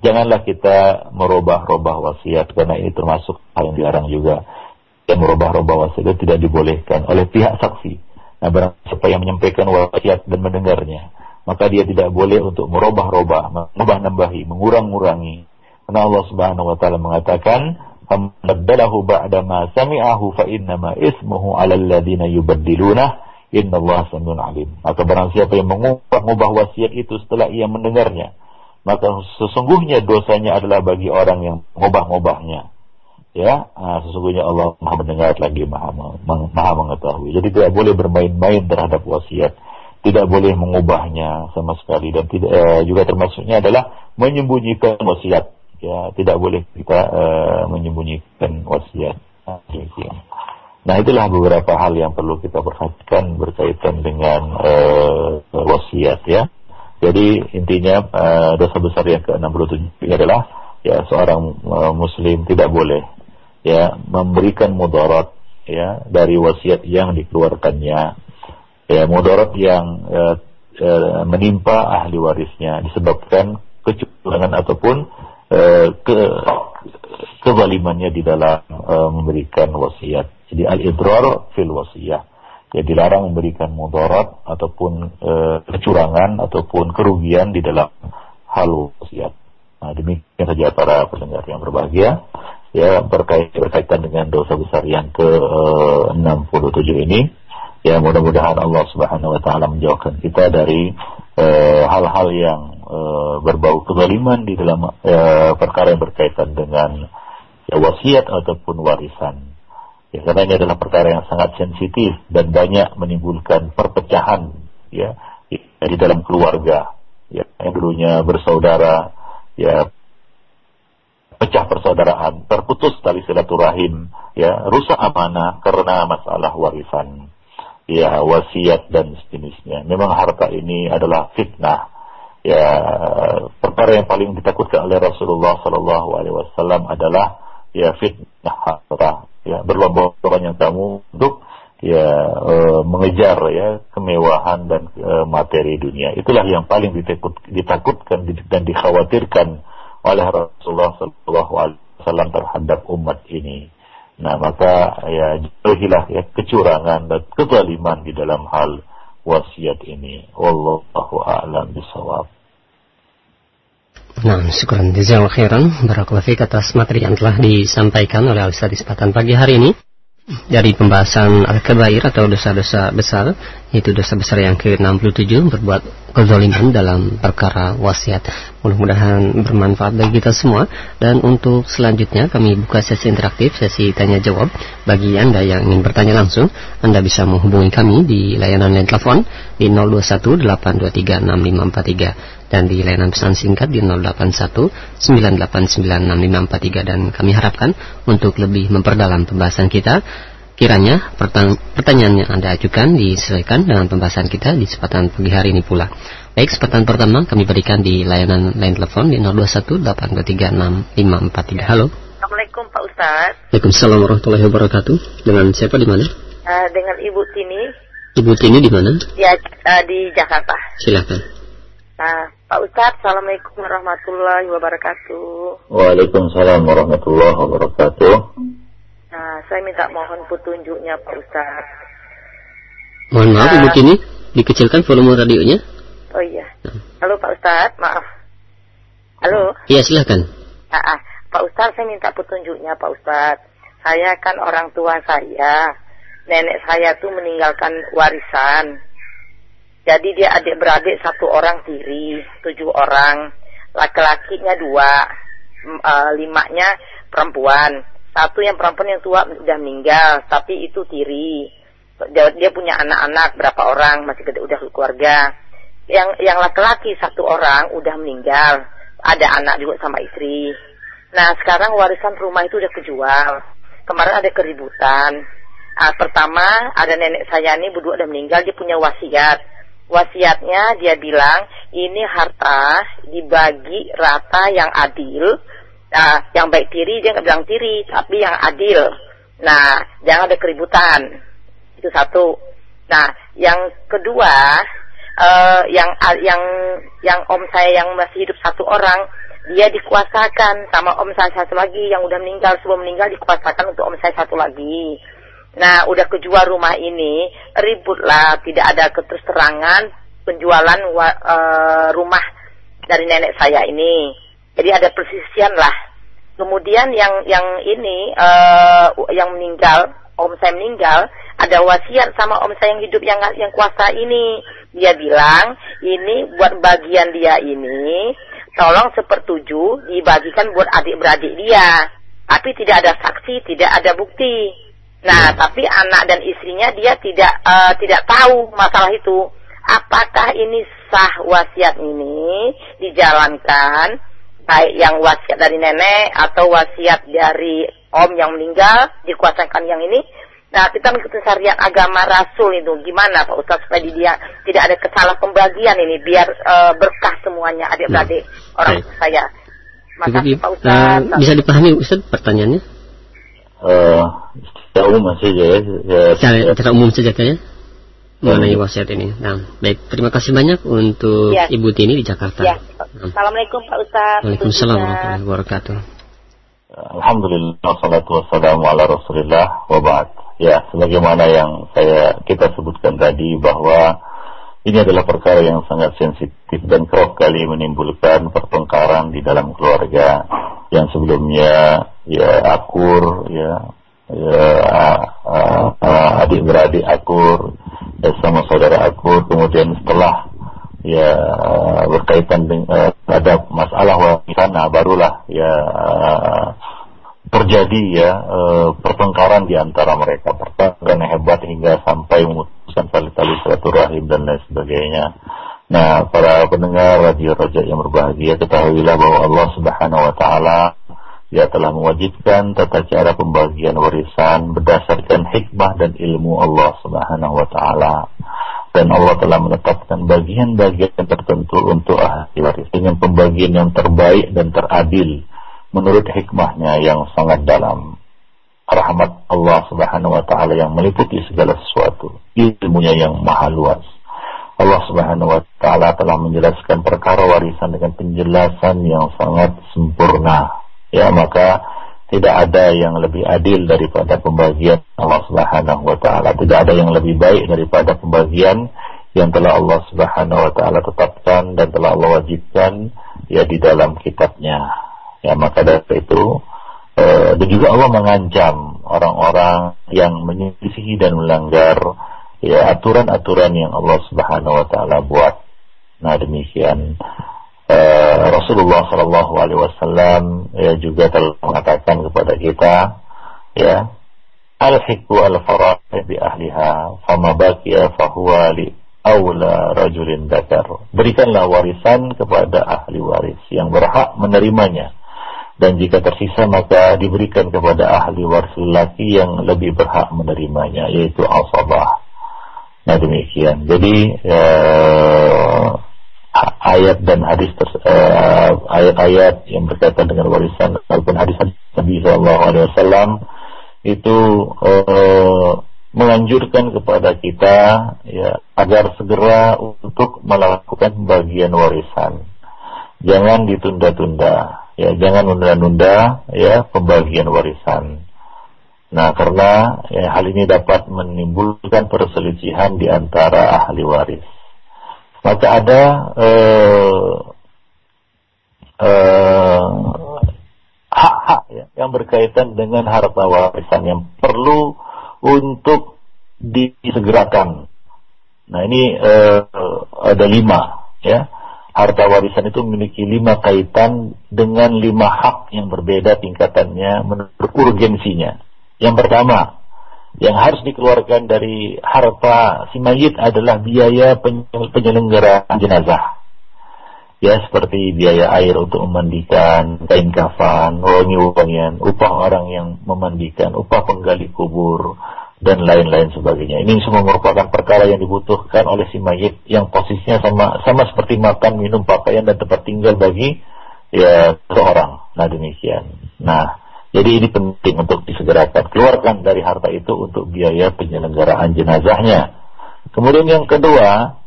janganlah kita merubah-rubah wasiat karena ini termasuk hal yang dilarang juga. Dan merubah-rubah wasiat itu tidak dibolehkan oleh pihak saksi. Nah barang siapa yang menyampaikan wasiat dan mendengarnya maka dia tidak boleh untuk merubah-rubah, menambah-nambahi, mengurang-ngurangi. Karena Allah Subhanahu wa taala mengatakan, "Famadalahu ba'da ma sami'ahu fa innama ismuhu 'alal ladzina yubaddiluna innallaha samiun 'alim." Maka barang siapa yang mengubah-ubah wasiat itu setelah ia mendengarnya, maka sesungguhnya dosanya adalah bagi orang yang mengubah-ubahnya. Ya, sesungguhnya Allah Maha mendengar lagi Maha, maha mengetahui. Jadi tidak boleh bermain-main terhadap wasiat tidak boleh mengubahnya sama sekali dan tidak uh, juga termasuknya adalah menyembunyikan wasiat ya tidak boleh kita uh, menyembunyikan wasiat nah, nah itulah beberapa hal yang perlu kita perhatikan berkaitan dengan uh, wasiat ya jadi intinya uh, dosa besar yang ke-67 adalah ya seorang uh, muslim tidak boleh ya memberikan mudarat ya dari wasiat yang dikeluarkannya ya mudarat yang uh, uh, menimpa ahli warisnya disebabkan kecurangan ataupun uh, ke kezalimannya di dalam uh, memberikan wasiat. Jadi al-idrar fil wasiyah. Ya dilarang memberikan mudarat ataupun uh, kecurangan ataupun kerugian di dalam hal wasiat. Nah, demikian saja para pendengar yang berbahagia ya berkait berkaitan dengan dosa besar yang ke-67 ini Ya mudah-mudahan Allah Subhanahu wa taala menjauhkan kita dari eh, hal-hal uh, yang uh, berbau kezaliman di dalam uh, perkara yang berkaitan dengan ya, wasiat ataupun warisan. Ya, karena ini adalah perkara yang sangat sensitif dan banyak menimbulkan perpecahan ya di dalam keluarga. Ya, yang dulunya bersaudara ya pecah persaudaraan, terputus tali silaturahim, ya rusak amanah karena masalah warisan ya wasiat dan sejenisnya. Memang harta ini adalah fitnah. Ya perkara yang paling ditakutkan oleh Rasulullah Sallallahu Alaihi Wasallam adalah ya fitnah harta. Ya berlomba-lombanya kamu untuk ya e, mengejar ya kemewahan dan e, materi dunia. Itulah yang paling ditakut, ditakutkan dan dikhawatirkan oleh Rasulullah Sallallahu Alaihi Wasallam terhadap umat ini. Nah maka ya jauhilah ya kecurangan dan kezaliman di dalam hal wasiat ini. Wallahu a'lam bisawab. Nah, syukuran jazakallahu khairan. Barakallahu fiik atas materi yang telah disampaikan oleh Ustaz di kesempatan pagi hari ini dari pembahasan al-kabair atau dosa-dosa besar yaitu dosa besar yang ke-67 berbuat kezaliman dalam perkara wasiat. Mudah-mudahan bermanfaat bagi kita semua dan untuk selanjutnya kami buka sesi interaktif, sesi tanya jawab bagi Anda yang ingin bertanya langsung, Anda bisa menghubungi kami di layanan line telepon di 0218236543 dan di layanan pesan singkat di 0819896543 dan kami harapkan untuk lebih memperdalam pembahasan kita kiranya pertanyaan yang Anda ajukan disesuaikan dengan pembahasan kita di kesempatan pagi hari ini pula. Baik, kesempatan pertama kami berikan di layanan line telepon di 0218236543. Halo. Assalamualaikum Pak Ustaz. Waalaikumsalam warahmatullahi wabarakatuh. Dengan siapa di mana? Uh, dengan Ibu Tini. Ibu Tini di mana? Ya, uh, di Jakarta. Silakan. Nah, Pak Ustadz, Assalamualaikum warahmatullahi wabarakatuh. Waalaikumsalam warahmatullahi wabarakatuh. Nah, saya minta mohon petunjuknya Pak Ustadz. Mohon maaf, Ibu nah. Kini, dikecilkan volume radionya. Oh iya. Halo Pak Ustadz, maaf. Halo. Iya, silakan. Ah, ah. Pak Ustadz, saya minta petunjuknya Pak Ustadz. Saya kan orang tua saya. Nenek saya tuh meninggalkan warisan jadi dia adik-beradik satu orang tiri, tujuh orang. Laki-lakinya dua, uh, limanya perempuan. Satu yang perempuan yang tua udah meninggal, tapi itu tiri. Dia, dia punya anak-anak berapa orang, masih gede, udah keluarga. Yang yang laki-laki satu orang udah meninggal, ada anak juga sama istri. Nah sekarang warisan rumah itu udah kejual. Kemarin ada keributan. Uh, pertama ada nenek saya ini berdua udah meninggal dia punya wasiat. Wasiatnya dia bilang ini harta dibagi rata yang adil. Uh, yang baik tiri dia nggak bilang tiri tapi yang adil. Nah jangan ada keributan. Itu satu. Nah yang kedua uh, yang yang yang om saya yang masih hidup satu orang dia dikuasakan sama om saya satu lagi yang udah meninggal sebelum meninggal dikuasakan untuk om saya satu lagi Nah, udah kejual rumah ini, ributlah, tidak ada keterus terangan penjualan uh, rumah dari nenek saya ini. Jadi ada persisian lah. Kemudian yang yang ini uh, yang meninggal, om saya meninggal, ada wasiat sama om saya yang hidup yang yang kuasa ini. Dia bilang, ini buat bagian dia ini, tolong sepertujuh dibagikan buat adik-beradik dia. Tapi tidak ada saksi, tidak ada bukti. Nah, tapi anak dan istrinya dia tidak uh, tidak tahu masalah itu. Apakah ini sah wasiat ini dijalankan baik yang wasiat dari nenek atau wasiat dari om yang meninggal dikuasakan yang ini? Nah, kita mengikuti syariat agama Rasul itu gimana Pak Ustaz supaya dia tidak ada kesalah pembagian ini biar uh, berkah semuanya adik-adik hmm. orang Baik. saya. Makasih Pak Ustaz. Uh, bisa dipahami Ustaz pertanyaannya? Uh, secara umum saja ya. Secara, secara umum saja ya mengenai wasiat ini. Nah, baik, terima kasih banyak untuk ya. Ibu Tini di Jakarta. Ya. Nah. Assalamualaikum Pak Ustaz. Waalaikumsalam warahmatullahi wabarakatuh. Alhamdulillah, salatu wassalamu ala rasulillah wa ba'd. Ya, sebagaimana yang saya kita sebutkan tadi bahwa ini adalah perkara yang sangat sensitif dan kerap kali menimbulkan pertengkaran di dalam keluarga yang sebelumnya ya akur ya ya, uh, uh, adik beradik akur ya, sama saudara akur. Kemudian setelah ya berkaitan dengan uh, ada masalah wanita nah barulah ya terjadi ya uh, pertengkaran di antara mereka. Pertengkaran hebat hingga sampai memutuskan tali-tali silaturahim dan lain sebagainya Nah, para pendengar radio Raja yang berbahagia, ketahuilah bahwa Allah Subhanahu wa taala dia telah mewajibkan tata cara pembagian warisan berdasarkan hikmah dan ilmu Allah Subhanahu wa taala. Dan Allah telah menetapkan bagian-bagian tertentu untuk ahli waris dengan pembagian yang terbaik dan teradil menurut hikmahnya yang sangat dalam. Rahmat Allah Subhanahu wa taala yang meliputi segala sesuatu, ilmunya yang maha luas. Allah Subhanahu wa taala telah menjelaskan perkara warisan dengan penjelasan yang sangat sempurna ya maka tidak ada yang lebih adil daripada pembagian Allah Subhanahu wa taala. Tidak ada yang lebih baik daripada pembagian yang telah Allah Subhanahu wa taala tetapkan dan telah Allah wajibkan ya di dalam kitabnya. Ya maka dari itu eh, dan juga Allah mengancam orang-orang yang menyisihi dan melanggar ya aturan-aturan yang Allah Subhanahu wa taala buat. Nah demikian. Eh, Rasulullah Shallallahu Alaihi Wasallam ya juga telah mengatakan kepada kita ya al hikbu al faraid bi ahliha fama baqiya fahuwa li aula rajulin dakar berikanlah warisan kepada ahli waris yang berhak menerimanya. Dan jika tersisa maka diberikan kepada ahli waris laki yang lebih berhak menerimanya yaitu asabah nah demikian jadi ya, ayat dan hadis eh, ayat-ayat uh, yang berkaitan dengan warisan ataupun hadis Nabi Shallallahu Alaihi Wasallam itu uh, menganjurkan kepada kita ya agar segera untuk melakukan bagian warisan. Jangan ditunda-tunda, ya jangan menunda-nunda ya pembagian warisan. Nah, karena ya, hal ini dapat menimbulkan perselisihan di antara ahli waris maka ada eh, eh, hak-hak ya, yang berkaitan dengan harta warisan yang perlu untuk disegerakan. Nah ini eh, ada lima ya. Harta warisan itu memiliki lima kaitan dengan lima hak yang berbeda tingkatannya menurut urgensinya. Yang pertama, yang harus dikeluarkan dari harta si mayit adalah biaya penyelenggaraan jenazah. Ya seperti biaya air untuk memandikan, kain kafan, wangi-wangian, upah orang yang memandikan, upah penggali kubur, dan lain-lain sebagainya. Ini semua merupakan perkara yang dibutuhkan oleh si mayit yang posisinya sama sama seperti makan, minum, pakaian dan tempat tinggal bagi ya seorang. Nah demikian. Nah, jadi ini penting untuk disegerakan keluarkan dari harta itu untuk biaya penyelenggaraan jenazahnya. Kemudian yang kedua,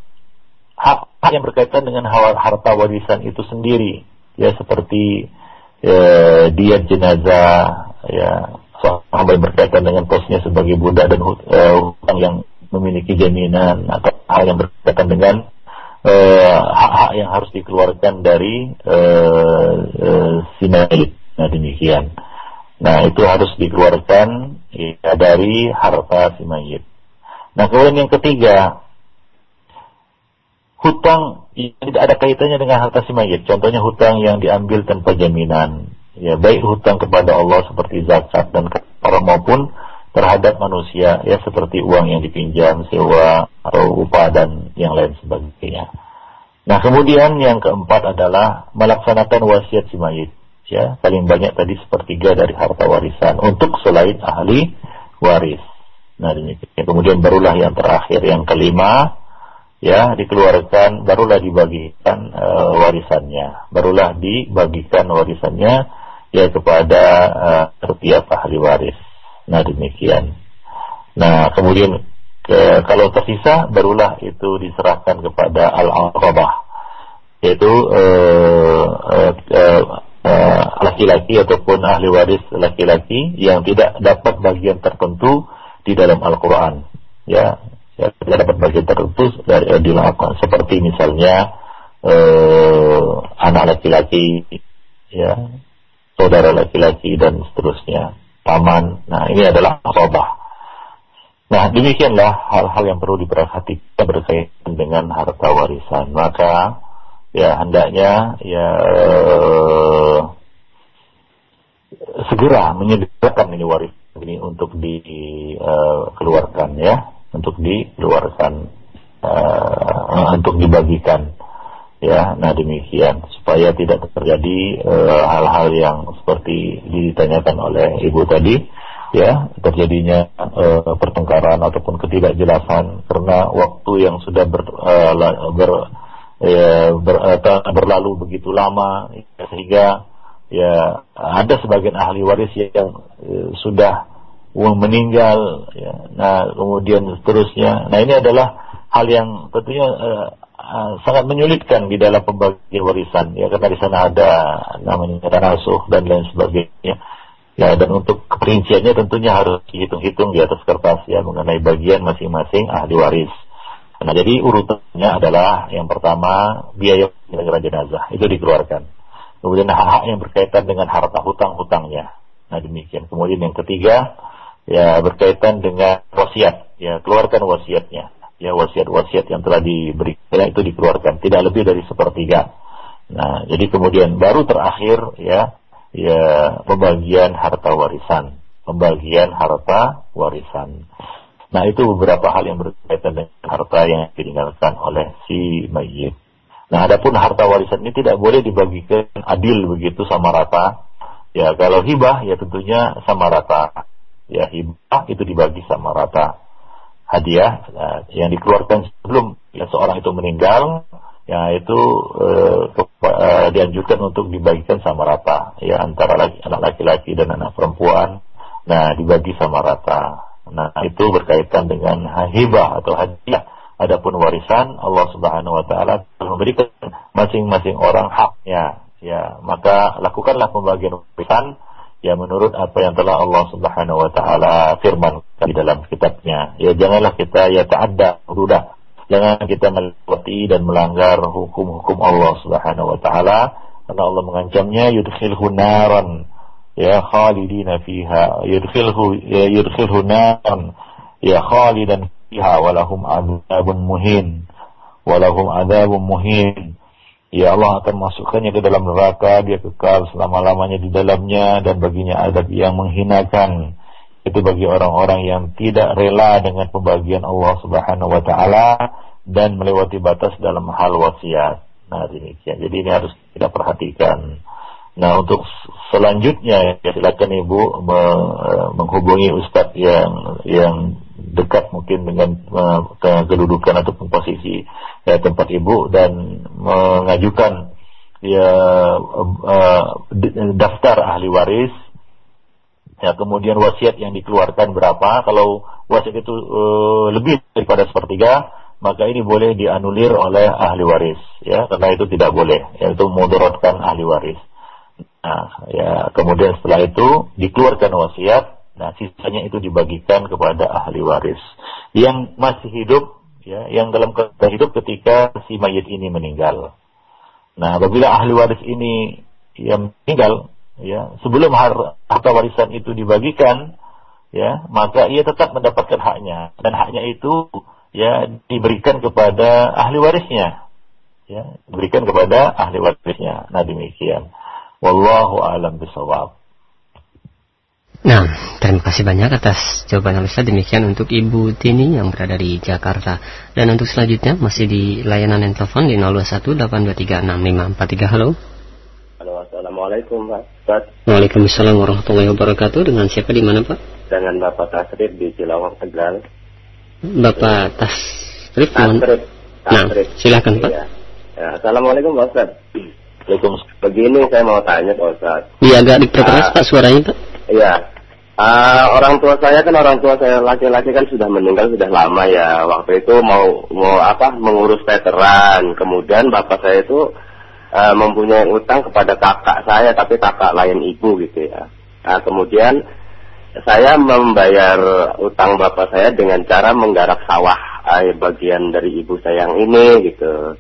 hak, hak yang berkaitan dengan harta warisan itu sendiri, ya seperti ya, diet jenazah, ya hamba yang berkaitan dengan posnya sebagai budak dan uh, hutang yang memiliki jaminan atau hal yang berkaitan dengan eh, hak-hak uh, yang harus dikeluarkan dari uh, uh, si Nah demikian. Nah itu harus dikeluarkan ya, dari harta si mayit. Nah kemudian yang ketiga, hutang yang tidak ada kaitannya dengan harta si mayit. Contohnya hutang yang diambil tanpa jaminan ya baik hutang kepada Allah seperti zakat dan orang maupun terhadap manusia ya seperti uang yang dipinjam, sewa atau upah dan yang lain sebagainya. Nah, kemudian yang keempat adalah melaksanakan wasiat si mayit. Ya, paling banyak tadi sepertiga dari harta warisan untuk selain ahli waris. Nah, demikian. Kemudian barulah yang terakhir yang kelima ya dikeluarkan barulah dibagikan uh, warisannya. Barulah dibagikan warisannya ya kepada uh, setiap ahli waris. Nah demikian. Nah kemudian ke, kalau tersisa barulah itu diserahkan kepada al-aqabah yaitu uh, uh, laki-laki ataupun ahli waris laki-laki yang tidak dapat bagian tertentu di dalam Al-Quran ya, ya tidak dapat bagian tertentu dari uh, dilakukan seperti misalnya uh, anak laki-laki ya saudara laki-laki dan seterusnya, paman. Nah, ini adalah asabah. Nah, demikianlah hal-hal yang perlu diperhatikan berkaitan dengan harta warisan. Maka ya hendaknya ya uh, segera menyediakan ini waris ini untuk dikeluarkan uh, ya, untuk dikeluarkan uh, untuk dibagikan ya. Nah demikian. Supaya tidak terjadi eh, hal-hal yang seperti ditanyakan oleh ibu tadi ya. Terjadinya pertengkaran ataupun ketidakjelasan karena waktu yang sudah ber, ber, ya, ber, uh, berlalu begitu lama ya, sehingga ya ada sebagian ahli waris yang uh, sudah meninggal ya. nah kemudian seterusnya. Nah ini adalah hal yang tentunya uh, Ah, sangat menyulitkan di dalam pembagian warisan. Ya karena di sana ada namanya tanasuh dan lain sebagainya. Ya dan untuk keperinciannya tentunya harus dihitung-hitung di atas kertas ya mengenai bagian masing-masing ahli waris nah jadi urutannya adalah yang pertama biaya penyelenggaraan jenazah. Itu dikeluarkan. Kemudian hak-hak yang berkaitan dengan harta hutang-hutangnya. Nah demikian. Kemudian yang ketiga ya berkaitan dengan wasiat. Ya keluarkan wasiatnya. Ya wasiat-wasiat yang telah diberikan itu dikeluarkan. Tidak lebih dari sepertiga. Nah, jadi kemudian baru terakhir ya ya pembagian harta warisan, pembagian harta warisan. Nah, itu beberapa hal yang berkaitan dengan harta yang ditinggalkan oleh si mayit. Nah, adapun harta warisan ini tidak boleh dibagikan adil begitu sama rata. Ya, kalau hibah ya tentunya sama rata. Ya, hibah itu dibagi sama rata hadiah uh, yang dikeluarkan sebelum ya, seorang itu meninggal ya itu uh, uh, dianjurkan untuk dibagikan sama rata ya antara laki, anak laki-laki dan anak perempuan nah dibagi sama rata nah itu berkaitan dengan hibah atau hadiah adapun warisan Allah Subhanahu wa taala memberikan masing-masing orang haknya ya maka lakukanlah pembagian warisan ya menurut apa yang telah Allah Subhanahu wa taala firman di dalam kitabnya. Ya janganlah kita ya ta'adda hududah. Jangan kita melewati dan melanggar hukum-hukum Allah Subhanahu wa taala karena Allah mengancamnya yudkhilhu naran ya khalidina fiha yudkhilhu ya yudkhilhu naran ya khalidan fiha walahum adzabun muhin walahum adzabun muhin ya Allah akan masukkannya ke dalam neraka, dia kekal selama-lamanya di dalamnya dan baginya adab yang menghinakan. Itu bagi orang-orang yang tidak rela dengan pembagian Allah Subhanahu wa taala dan melewati batas dalam hal wasiat. Nah, demikian. Jadi ini harus kita perhatikan. Nah, untuk selanjutnya ya silakan Ibu menghubungi ustadz yang yang dekat mungkin dengan uh, kedudukan atau posisi ya, tempat ibu dan mengajukan ya uh, daftar ahli waris. Ya kemudian wasiat yang dikeluarkan berapa. Kalau wasiat itu uh, lebih daripada sepertiga maka ini boleh dianulir oleh ahli waris ya. Karena itu tidak boleh yaitu mudaratkan ahli waris nah ya kemudian setelah itu dikeluarkan wasiat nah sisanya itu dibagikan kepada ahli waris yang masih hidup ya yang dalam keadaan hidup ketika si mayit ini meninggal. Nah apabila ahli waris ini yang meninggal ya sebelum harta warisan itu dibagikan ya maka ia tetap mendapatkan haknya. Dan haknya itu ya diberikan kepada ahli warisnya ya diberikan kepada ahli warisnya. Nah demikian wallahu alam bisawab Nah, terima kasih banyak atas jawaban Alisa. Demikian untuk Ibu Tini yang berada di Jakarta. Dan untuk selanjutnya masih di layanan yang telepon di 0218236543. Halo. Halo, Assalamualaikum Pak. Ustaz. Waalaikumsalam warahmatullahi wabarakatuh. Dengan siapa di mana Pak? Dengan Bapak Tasrif di Cilawang Tegal. Bapak Tasrif. Tasrif. Nah, silakan Pak. Iya. Ya, Assalamualaikum Pak Ustaz. Waalaikumsalam. Begini saya mau tanya Pak Ustaz. Iya agak diperkeras Ah. Pak suaranya Pak. Iya. Ah, orang tua saya kan orang tua saya laki-laki kan sudah meninggal sudah lama ya. Waktu itu mau mau apa mengurus veteran. Kemudian bapak saya itu ah, mempunyai utang kepada kakak saya tapi kakak lain ibu gitu ya. Nah, kemudian saya membayar utang bapak saya dengan cara menggarap sawah air bagian dari ibu saya yang ini gitu.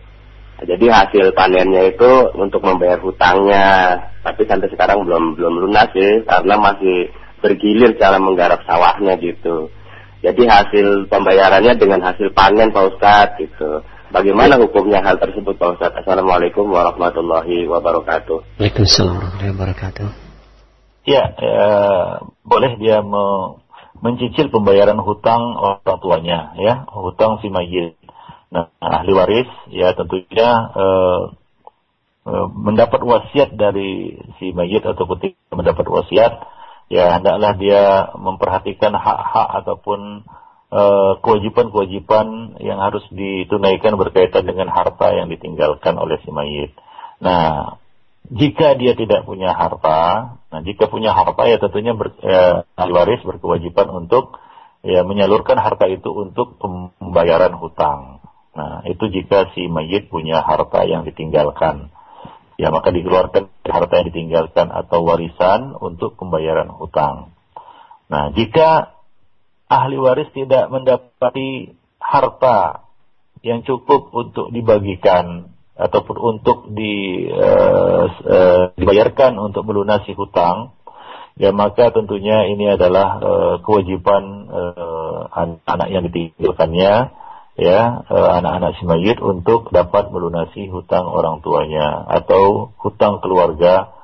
Nah, Jadi hasil panennya itu untuk membayar hutangnya, tapi sampai sekarang belum belum lunas sih karena masih bergilir cara menggarap sawahnya gitu. Jadi hasil pembayarannya dengan hasil panen Pak Ustadz gitu. Bagaimana hukumnya hal tersebut Pak Ustadz? Assalamualaikum warahmatullahi wabarakatuh. Waalaikumsalam warahmatullahi wabarakatuh. Ya, ya boleh dia me- mencicil pembayaran hutang orang tuanya, ya, hutang si mayit. Nah, ahli waris, ya tentunya eh, eh, mendapat wasiat dari si mayit atau ketika mendapat wasiat, ya hendaklah dia memperhatikan hak-hak ataupun eh, kewajiban-kewajiban yang harus ditunaikan berkaitan dengan harta yang ditinggalkan oleh si mayit. Nah, jika dia tidak punya harta, nah jika punya harta ya tentunya ber, ya, ahli waris berkewajiban untuk ya menyalurkan harta itu untuk pembayaran hutang. Nah, itu jika si mayit punya harta yang ditinggalkan. Ya, maka dikeluarkan harta yang ditinggalkan atau warisan untuk pembayaran hutang. Nah, jika ahli waris tidak mendapati harta yang cukup untuk dibagikan ataupun untuk di, eh, eh, dibayarkan untuk melunasi hutang, ya maka tentunya ini adalah eh, kewajiban anak-anak yang ditinggalkannya, ya eh, anak-anak si mayit untuk dapat melunasi hutang orang tuanya atau hutang keluarga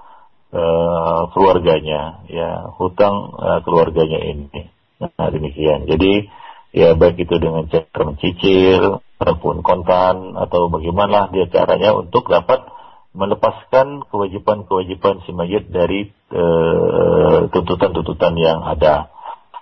eh, keluarganya, ya hutang eh, keluarganya ini. Nah demikian. Jadi ya baik itu dengan cara mencicil ataupun kontan atau bagaimana dia caranya untuk dapat melepaskan kewajiban-kewajiban si mayit dari tuntutan-tuntutan yang ada,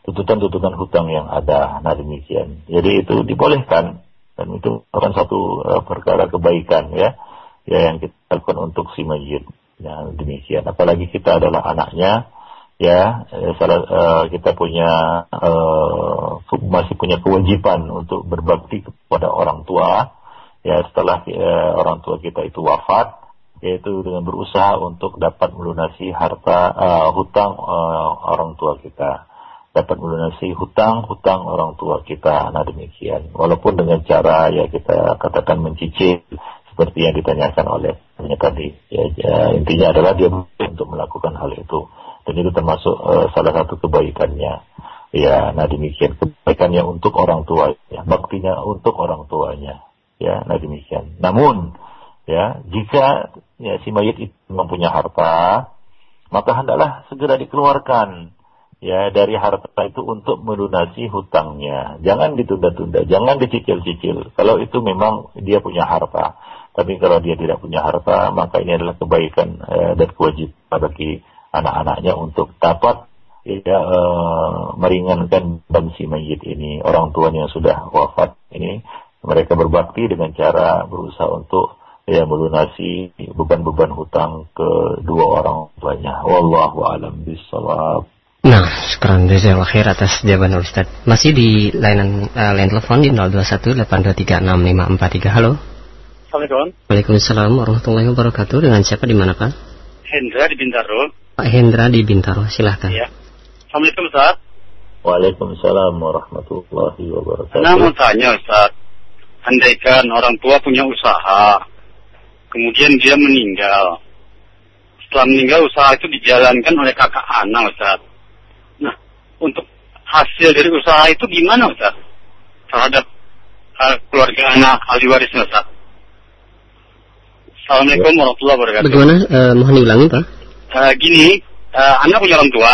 tuntutan-tuntutan hutang yang ada. Nah demikian. Jadi itu dibolehkan dan itu akan satu eh, perkara kebaikan ya, ya yang kita lakukan untuk si mayit. Ya demikian. Apalagi kita adalah anaknya, ya eh, salah eh, kita punya eh, masih punya kewajiban untuk berbakti kepada orang tua ya setelah eh, orang tua kita itu wafat yaitu dengan berusaha untuk dapat melunasi harta eh, hutang eh, orang tua kita dapat melunasi hutang hutang orang tua kita. Nah demikian. Walaupun dengan cara ya kita katakan mencicil seperti yang ditanyakan oleh tadi. Ya, ya intinya adalah dia untuk melakukan hal itu. Dan itu termasuk uh, salah satu kebaikannya. Ya, nah demikian. Kebaikannya untuk orang tuanya, baktinya untuk orang tuanya. Ya, nah demikian. Namun, ya jika ya si mayit itu mempunyai harta, maka hendaklah segera dikeluarkan ya dari harta itu untuk melunasi hutangnya. Jangan ditunda-tunda, jangan dicicil-cicil. Kalau itu memang dia punya harta. Tapi kalau dia tidak punya harta, maka ini adalah kebaikan eh, dan kewajiban bagi anak-anaknya untuk dapat ya uh, meringankan dan si mayit ini orang tuanya yang sudah wafat ini mereka berbakti dengan cara berusaha untuk ya melunasi beban-beban hutang ke dua orang tuanya. Wallahu alam bisawab. Nah, sekarang jazakallahu khair atas jawaban Ustaz. Masih di layanan uh, line telepon di 0218236543. Halo. Assalamualaikum. Waalaikumsalam warahmatullahi wabarakatuh. Dengan siapa di mana, Pak? Hendra di Bintaro. Pak Hendra di Bintaro, silahkan. Iya. Assalamualaikum Ustaz. Waalaikumsalam warahmatullahi wabarakatuh. Nah, mau tanya Ustaz. Andaikan orang tua punya usaha, kemudian dia meninggal. Setelah meninggal usaha itu dijalankan oleh kakak anak Ustaz. Untuk hasil dari usaha itu gimana Ustaz? Terhadap uh, keluarga anak ahli warisnya Ustaz. Assalamualaikum warahmatullahi wabarakatuh. Bagaimana? Uh, mohon diulangi Pak. Uh, gini, uh, anak punya orang tua.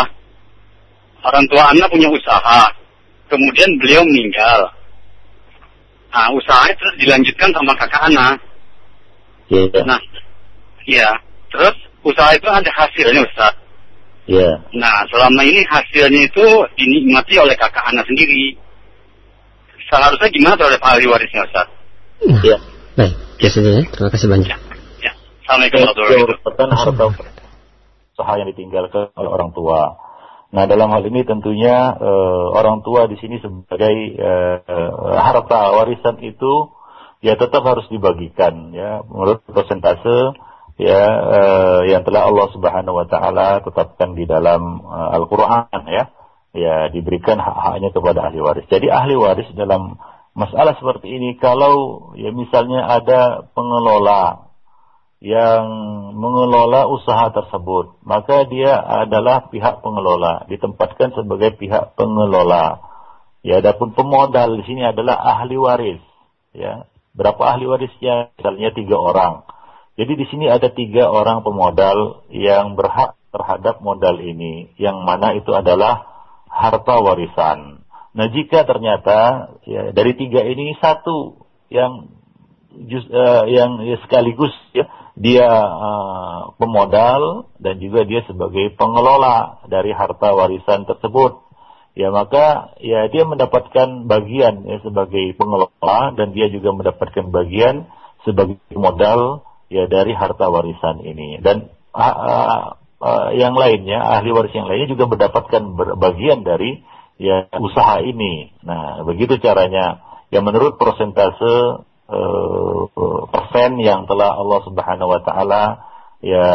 Orang tua anak punya usaha. Kemudian beliau meninggal. Nah, usahanya terus dilanjutkan sama kakak anak. Yeah. Nah, ya. Terus usaha itu ada hasilnya Ustaz. Ya. Nah, selama ini hasilnya itu dinikmati oleh kakak anak sendiri. Seharusnya gimana oleh ahli warisnya Ustaz? Nah, Ya. Baik, ya sudah ya. Terima kasih banyak. Ya. ya. Assalamualaikum warahmatullahi wabarakatuh. usaha yang ditinggalkan oleh orang tua. Nah, dalam hal ini tentunya eh, orang tua di sini sebagai eh, harta warisan itu ya tetap harus dibagikan ya menurut persentase ya eh, yang telah Allah Subhanahu wa taala tetapkan di dalam eh, Al-Qur'an ya. Ya, diberikan hak-haknya kepada ahli waris. Jadi ahli waris dalam masalah seperti ini kalau ya misalnya ada pengelola yang mengelola usaha tersebut, maka dia adalah pihak pengelola, ditempatkan sebagai pihak pengelola. Ya, adapun pemodal di sini adalah ahli waris. Ya, berapa ahli warisnya? Misalnya tiga orang. Jadi di sini ada tiga orang pemodal yang berhak terhadap modal ini, yang mana itu adalah harta warisan. Nah, jika ternyata ya, dari tiga ini satu yang just, uh, yang ya, sekaligus ya dia uh, pemodal dan juga dia sebagai pengelola dari harta warisan tersebut. Ya maka ya dia mendapatkan bagian ya sebagai pengelola dan dia juga mendapatkan bagian sebagai modal ya dari harta warisan ini dan uh, uh, yang lainnya ahli waris yang lainnya juga mendapatkan bagian dari ya usaha ini. Nah begitu caranya. Ya menurut persentase uh, persen yang telah Allah Subhanahu wa taala ya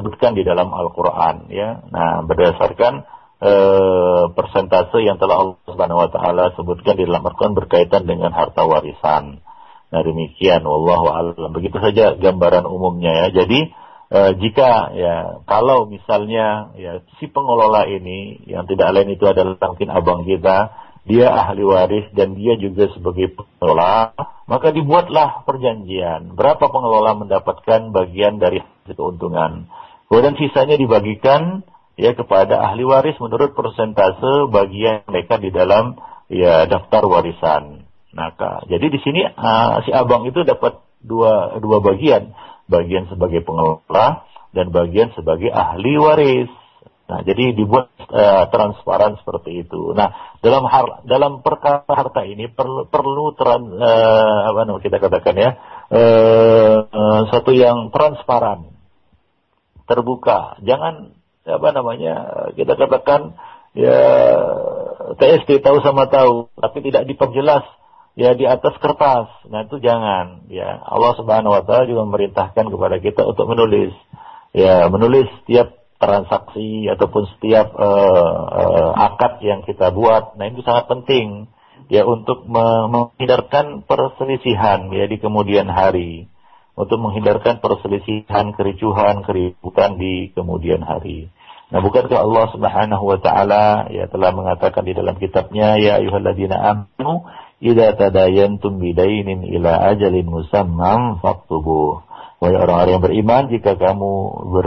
sebutkan di dalam Al-Qur'an ya. Nah, berdasarkan uh, persentase yang telah Allah Subhanahu wa taala sebutkan di dalam Al-Qur'an berkaitan dengan harta warisan. Nah, demikian wallahu a'lam. Begitu saja gambaran umumnya ya. Jadi uh, jika ya kalau misalnya ya si pengelola ini yang tidak lain itu adalah mungkin abang kita dia ahli waris dan dia juga sebagai pengelola, maka dibuatlah perjanjian. Berapa pengelola mendapatkan bagian dari keuntungan. Kemudian sisanya dibagikan ya kepada ahli waris menurut persentase bagian mereka di dalam ya daftar warisan. Nah, jadi di sini uh, si abang itu dapat dua dua bagian, bagian sebagai pengelola dan bagian sebagai ahli waris. Nah, jadi dibuat uh, transparan seperti itu. Nah, dalam har dalam perkara harta ini perlu perlu tran, uh, apa namanya kita katakan ya, uh, uh, satu yang transparan, terbuka. Jangan apa namanya kita katakan ya TST tahu sama tahu, tapi tidak diperjelas ya di atas kertas. Nah, itu jangan ya. Allah Subhanahu wa taala juga memerintahkan kepada kita untuk menulis. Ya, menulis setiap transaksi ataupun setiap uh, uh, akad yang kita buat. Nah itu sangat penting ya untuk menghindarkan perselisihan ya di kemudian hari, untuk menghindarkan perselisihan, kericuhan, keributan di kemudian hari. Nah, bukankah Allah Subhanahu wa taala ya telah mengatakan di dalam kitabnya ya ayyuhalladzina amanu idza tadayantum bidainin ila ajalin musammam faktubuh Wahai orang-orang yang beriman, jika kamu ber,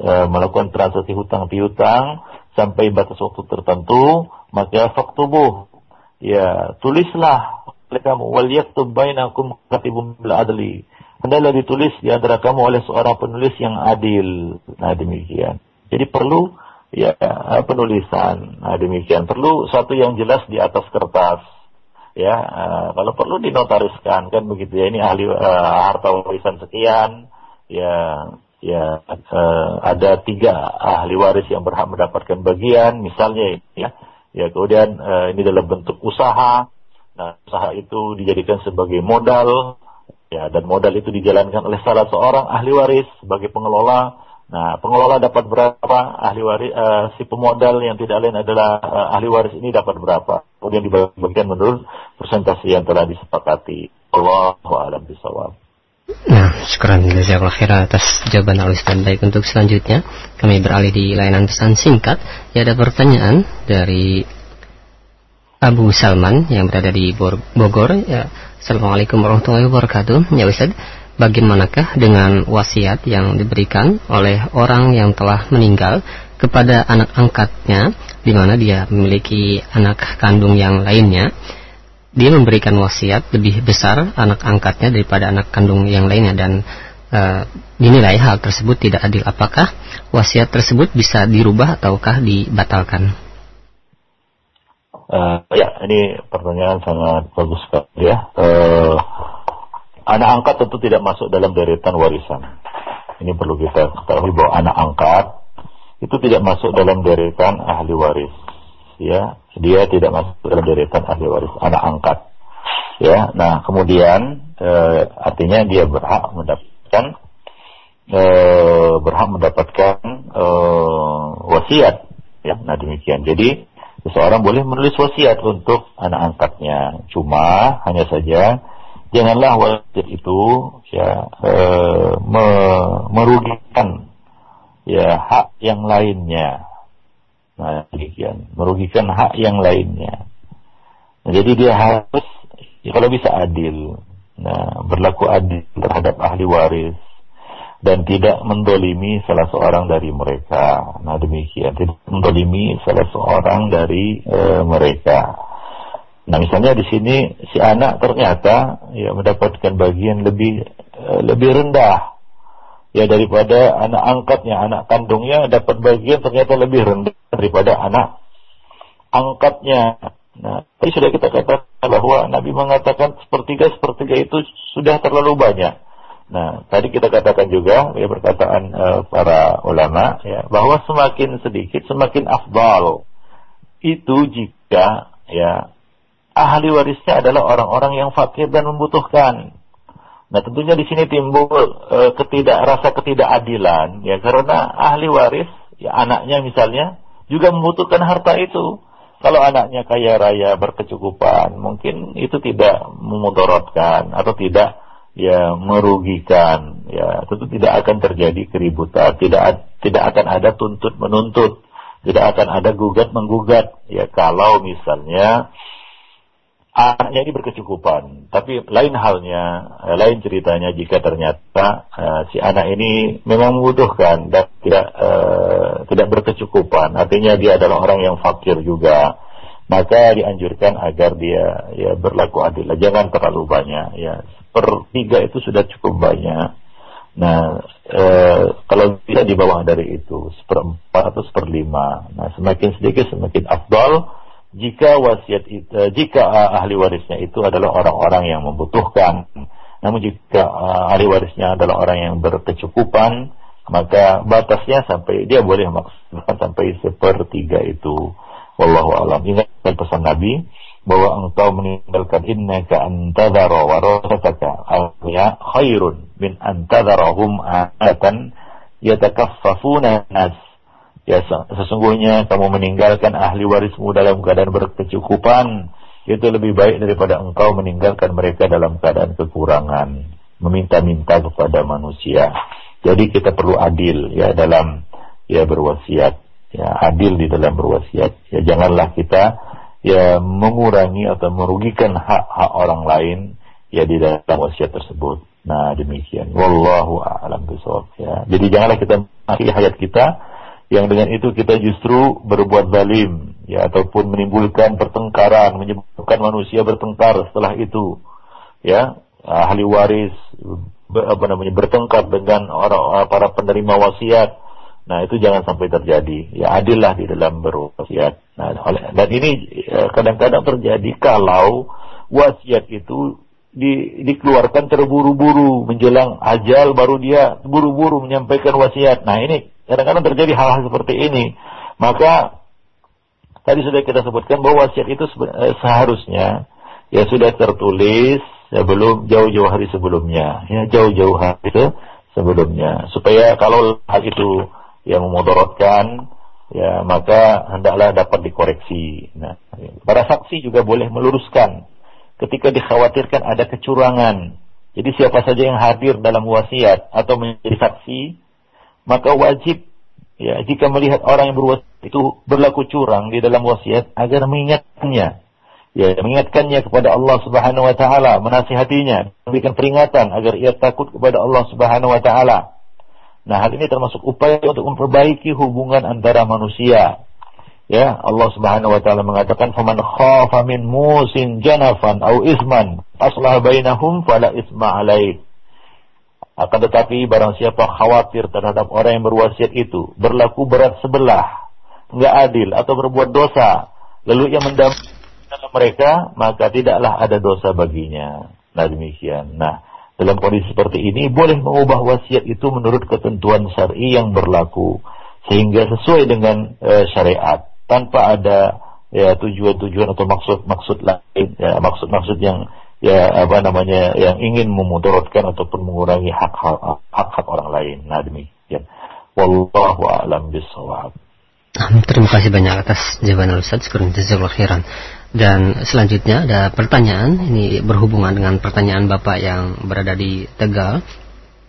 uh, melakukan transaksi hutang piutang sampai batas waktu tertentu, maka faktubuh. Ya, tulislah oleh kamu wal yaktub bainakum katibun bil adli. Hendaklah ditulis di antara kamu oleh seorang penulis yang adil. Nah, demikian. Jadi perlu ya penulisan. Nah, demikian perlu satu yang jelas di atas kertas. Ya, uh, kalau perlu dinotariskan kan begitu ya. Ini ahli uh, harta warisan sekian. Ya, ya uh, ada tiga ahli waris yang berhak mendapatkan bagian, misalnya ya. Ya, kemudian uh, ini dalam bentuk usaha. Nah, usaha itu dijadikan sebagai modal. Ya, dan modal itu dijalankan oleh salah seorang ahli waris sebagai pengelola Nah, pengelola dapat berapa, ahli waris, uh, si pemodal yang tidak lain adalah uh, ahli waris ini dapat berapa. Kemudian dibagikan menurut presentasi yang telah disepakati. Allahu a'lam bishawab. Nah, syukuran jazakallah khairan atas jawaban al dan baik untuk selanjutnya kami beralih di layanan pesan singkat. Ya ada pertanyaan dari Abu Salman yang berada di Bogor. Ya, Assalamualaikum warahmatullahi wabarakatuh. Ya Ustaz, bagaimanakah dengan wasiat yang diberikan oleh orang yang telah meninggal kepada anak angkatnya di mana dia memiliki anak kandung yang lainnya? Dia memberikan wasiat lebih besar anak angkatnya daripada anak kandung yang lainnya dan uh, dinilai hal tersebut tidak adil. Apakah wasiat tersebut bisa dirubah ataukah dibatalkan? Uh, ya ini pertanyaan sangat bagus sekali ya. Uh, Anak angkat tentu tidak masuk dalam deretan warisan. Ini perlu kita ketahui bahwa anak angkat itu tidak masuk dalam deretan ahli waris. Ya, dia tidak masuk dalam deretan ahli waris anak angkat. Ya, nah kemudian e, artinya dia berhak mendapatkan e, berhak mendapatkan e, wasiat. Ya, nah demikian. Jadi seseorang boleh menulis wasiat untuk anak angkatnya. Cuma hanya saja janganlah wasiat itu ya e, me, merugikan ya hak yang lainnya. Nah, demikian, merugikan hak yang lainnya. Nah, jadi dia harus ya, kalau bisa adil. Nah, berlaku adil terhadap ahli waris dan tidak mendolimi salah seorang dari mereka. Nah demikian, tidak mendolimi salah seorang dari e, mereka. Nah misalnya di sini si anak ternyata ya mendapatkan bagian lebih eh, lebih rendah ya daripada anak angkatnya, anak kandungnya dapat bagian ternyata lebih rendah daripada anak angkatnya. Nah, tadi sudah kita katakan bahwa Nabi mengatakan sepertiga sepertiga itu sudah terlalu banyak. Nah, tadi kita katakan juga ya perkataan uh, para ulama ya bahwa semakin sedikit semakin afdal. Itu jika ya ahli warisnya adalah orang-orang yang fakir dan membutuhkan. Nah tentunya di sini timbul e, ketidak rasa ketidakadilan. Ya karena ahli waris ya anaknya misalnya juga membutuhkan harta itu. Kalau anaknya kaya raya berkecukupan mungkin itu tidak memudorotkan atau tidak ya merugikan. Ya tentu tidak akan terjadi keributan. Tidak tidak akan ada tuntut menuntut tidak akan ada gugat menggugat ya kalau misalnya anaknya ini berkecukupan. Tapi lain halnya, eh, lain ceritanya jika ternyata uh, si anak ini memang membutuhkan dan tidak uh, tidak berkecukupan. Artinya dia adalah orang yang fakir juga. Maka dianjurkan agar dia ya berlaku adil. Jangan terlalu banyak. Ya sepertiga itu sudah cukup banyak. Nah, e, kalau bisa di bawah dari itu, seperempat atau seperlima. Nah, semakin sedikit semakin afdal jika wasiat itu, eh, jika eh, ahli warisnya itu adalah orang-orang yang membutuhkan. Namun jika eh, ahli warisnya adalah orang yang berkecukupan, maka batasnya sampai dia boleh maksimalkan sampai sepertiga itu. Wallahu alam. Ingat pesan Nabi bahwa engkau meninggalkan innaka antadhara warasataka awliya khairun min antadharahum atan yatakaffafuna nas Ya sesungguhnya kamu meninggalkan ahli warismu dalam keadaan berkecukupan itu lebih baik daripada engkau meninggalkan mereka dalam keadaan kekurangan, meminta-minta kepada manusia. Jadi kita perlu adil ya dalam ya berwasiat, ya adil di dalam berwasiat. Ya janganlah kita ya mengurangi atau merugikan hak-hak orang lain ya di dalam wasiat tersebut. Nah demikian. Wallahu a'lam bishawab ya. Jadi janganlah kita akhiri hayat kita yang dengan itu kita justru berbuat zalim ya ataupun menimbulkan pertengkaran menyebabkan manusia bertengkar setelah itu ya ahli waris apa namanya bertengkar dengan orang para penerima wasiat Nah itu jangan sampai terjadi. Ya adillah di dalam berwasiat. Nah, oleh, dan ini eh, kadang-kadang terjadi kalau wasiat itu di, dikeluarkan terburu-buru menjelang ajal baru dia buru-buru menyampaikan wasiat. Nah ini kadang-kadang terjadi hal-hal seperti ini. Maka tadi sudah kita sebutkan bahwa wasiat itu eh, seharusnya ya sudah tertulis sebelum jauh-jauh hari sebelumnya, ya jauh-jauh hari itu sebelumnya supaya kalau hal itu yang memudaratkan ya maka hendaklah dapat dikoreksi. Nah, para saksi juga boleh meluruskan ketika dikhawatirkan ada kecurangan. Jadi siapa saja yang hadir dalam wasiat atau menjadi saksi, maka wajib ya jika melihat orang yang berwasiat itu berlaku curang di dalam wasiat agar mengingatkannya. Ya, mengingatkannya kepada Allah Subhanahu wa taala, menasihatinya, memberikan peringatan agar ia takut kepada Allah Subhanahu wa taala. Nah, hal ini termasuk upaya untuk memperbaiki hubungan antara manusia. Ya, Allah Subhanahu wa taala mengatakan, "Faman khafa min musin janafan au isman, aslah bainahum fala isma alaih." Akan tetapi barang siapa khawatir terhadap orang yang berwasiat itu berlaku berat sebelah, enggak adil atau berbuat dosa, lalu ia mendamai mereka, maka tidaklah ada dosa baginya. Nah demikian. Nah, dalam kondisi seperti ini boleh mengubah wasiat itu menurut ketentuan syar'i yang berlaku sehingga sesuai dengan e, syariat tanpa ada ya tujuan-tujuan atau maksud-maksud lain ya maksud-maksud yang ya apa namanya yang ingin memudaratkan ataupun mengurangi hak-hak hak-hak orang lain. Nah demikian. Wallahu a'lam bishawab. Terima kasih banyak atas jawaban Ustaz. Jazakallahu khairan. Dan selanjutnya ada pertanyaan, ini berhubungan dengan pertanyaan Bapak yang berada di Tegal.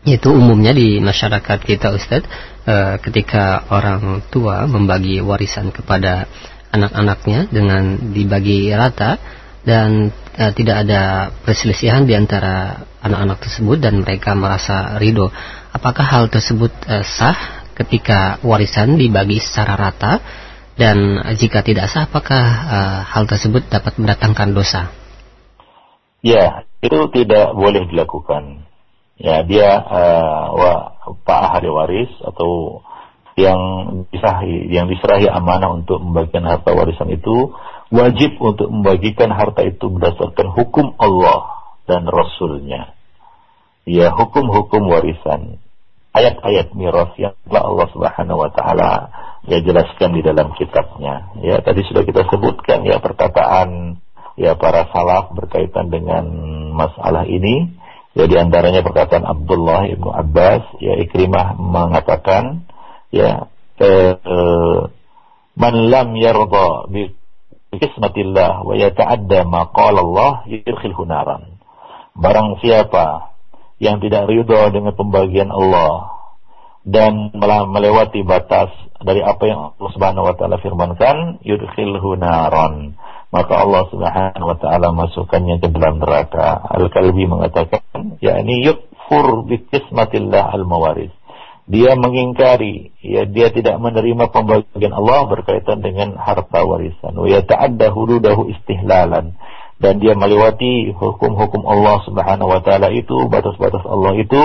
Itu umumnya di masyarakat kita Ustadz, e, ketika orang tua membagi warisan kepada anak-anaknya dengan dibagi rata dan e, tidak ada perselisihan di antara anak-anak tersebut dan mereka merasa ridho. Apakah hal tersebut e, sah ketika warisan dibagi secara rata? Dan jika tidak sah, apakah uh, hal tersebut dapat mendatangkan dosa? Ya, itu tidak boleh dilakukan. Ya, dia uh, wa, pak ahli waris atau yang diserahi, yang diserahi amanah untuk membagikan harta warisan itu wajib untuk membagikan harta itu berdasarkan hukum Allah dan Rasulnya. Ya, hukum-hukum warisan ayat-ayat miras yang telah Allah Subhanahu wa taala ya jelaskan di dalam kitabnya. Ya, tadi sudah kita sebutkan ya perkataan ya para salaf berkaitan dengan masalah ini. Ya di antaranya perkataan Abdullah ibnu Abbas, ya Ikrimah mengatakan, ya eh, eh, man lam yarda bi kismatillah wa yata'adda ma qala Allah yudkhilhu naran. Barang siapa yang tidak ridho dengan pembagian Allah dan melewati batas dari apa yang Allah Subhanahu wa taala firmankan yudkhilhu naron maka Allah Subhanahu wa taala masukkannya ke dalam neraka. Al-Kalbi mengatakan yakni yukfur bi qismatillah al-mawaris dia mengingkari ya dia tidak menerima pembagian Allah berkaitan dengan harta warisan wa yata'adda hududahu istihlalan dan dia melewati hukum-hukum Allah Subhanahu wa taala itu, batas-batas Allah itu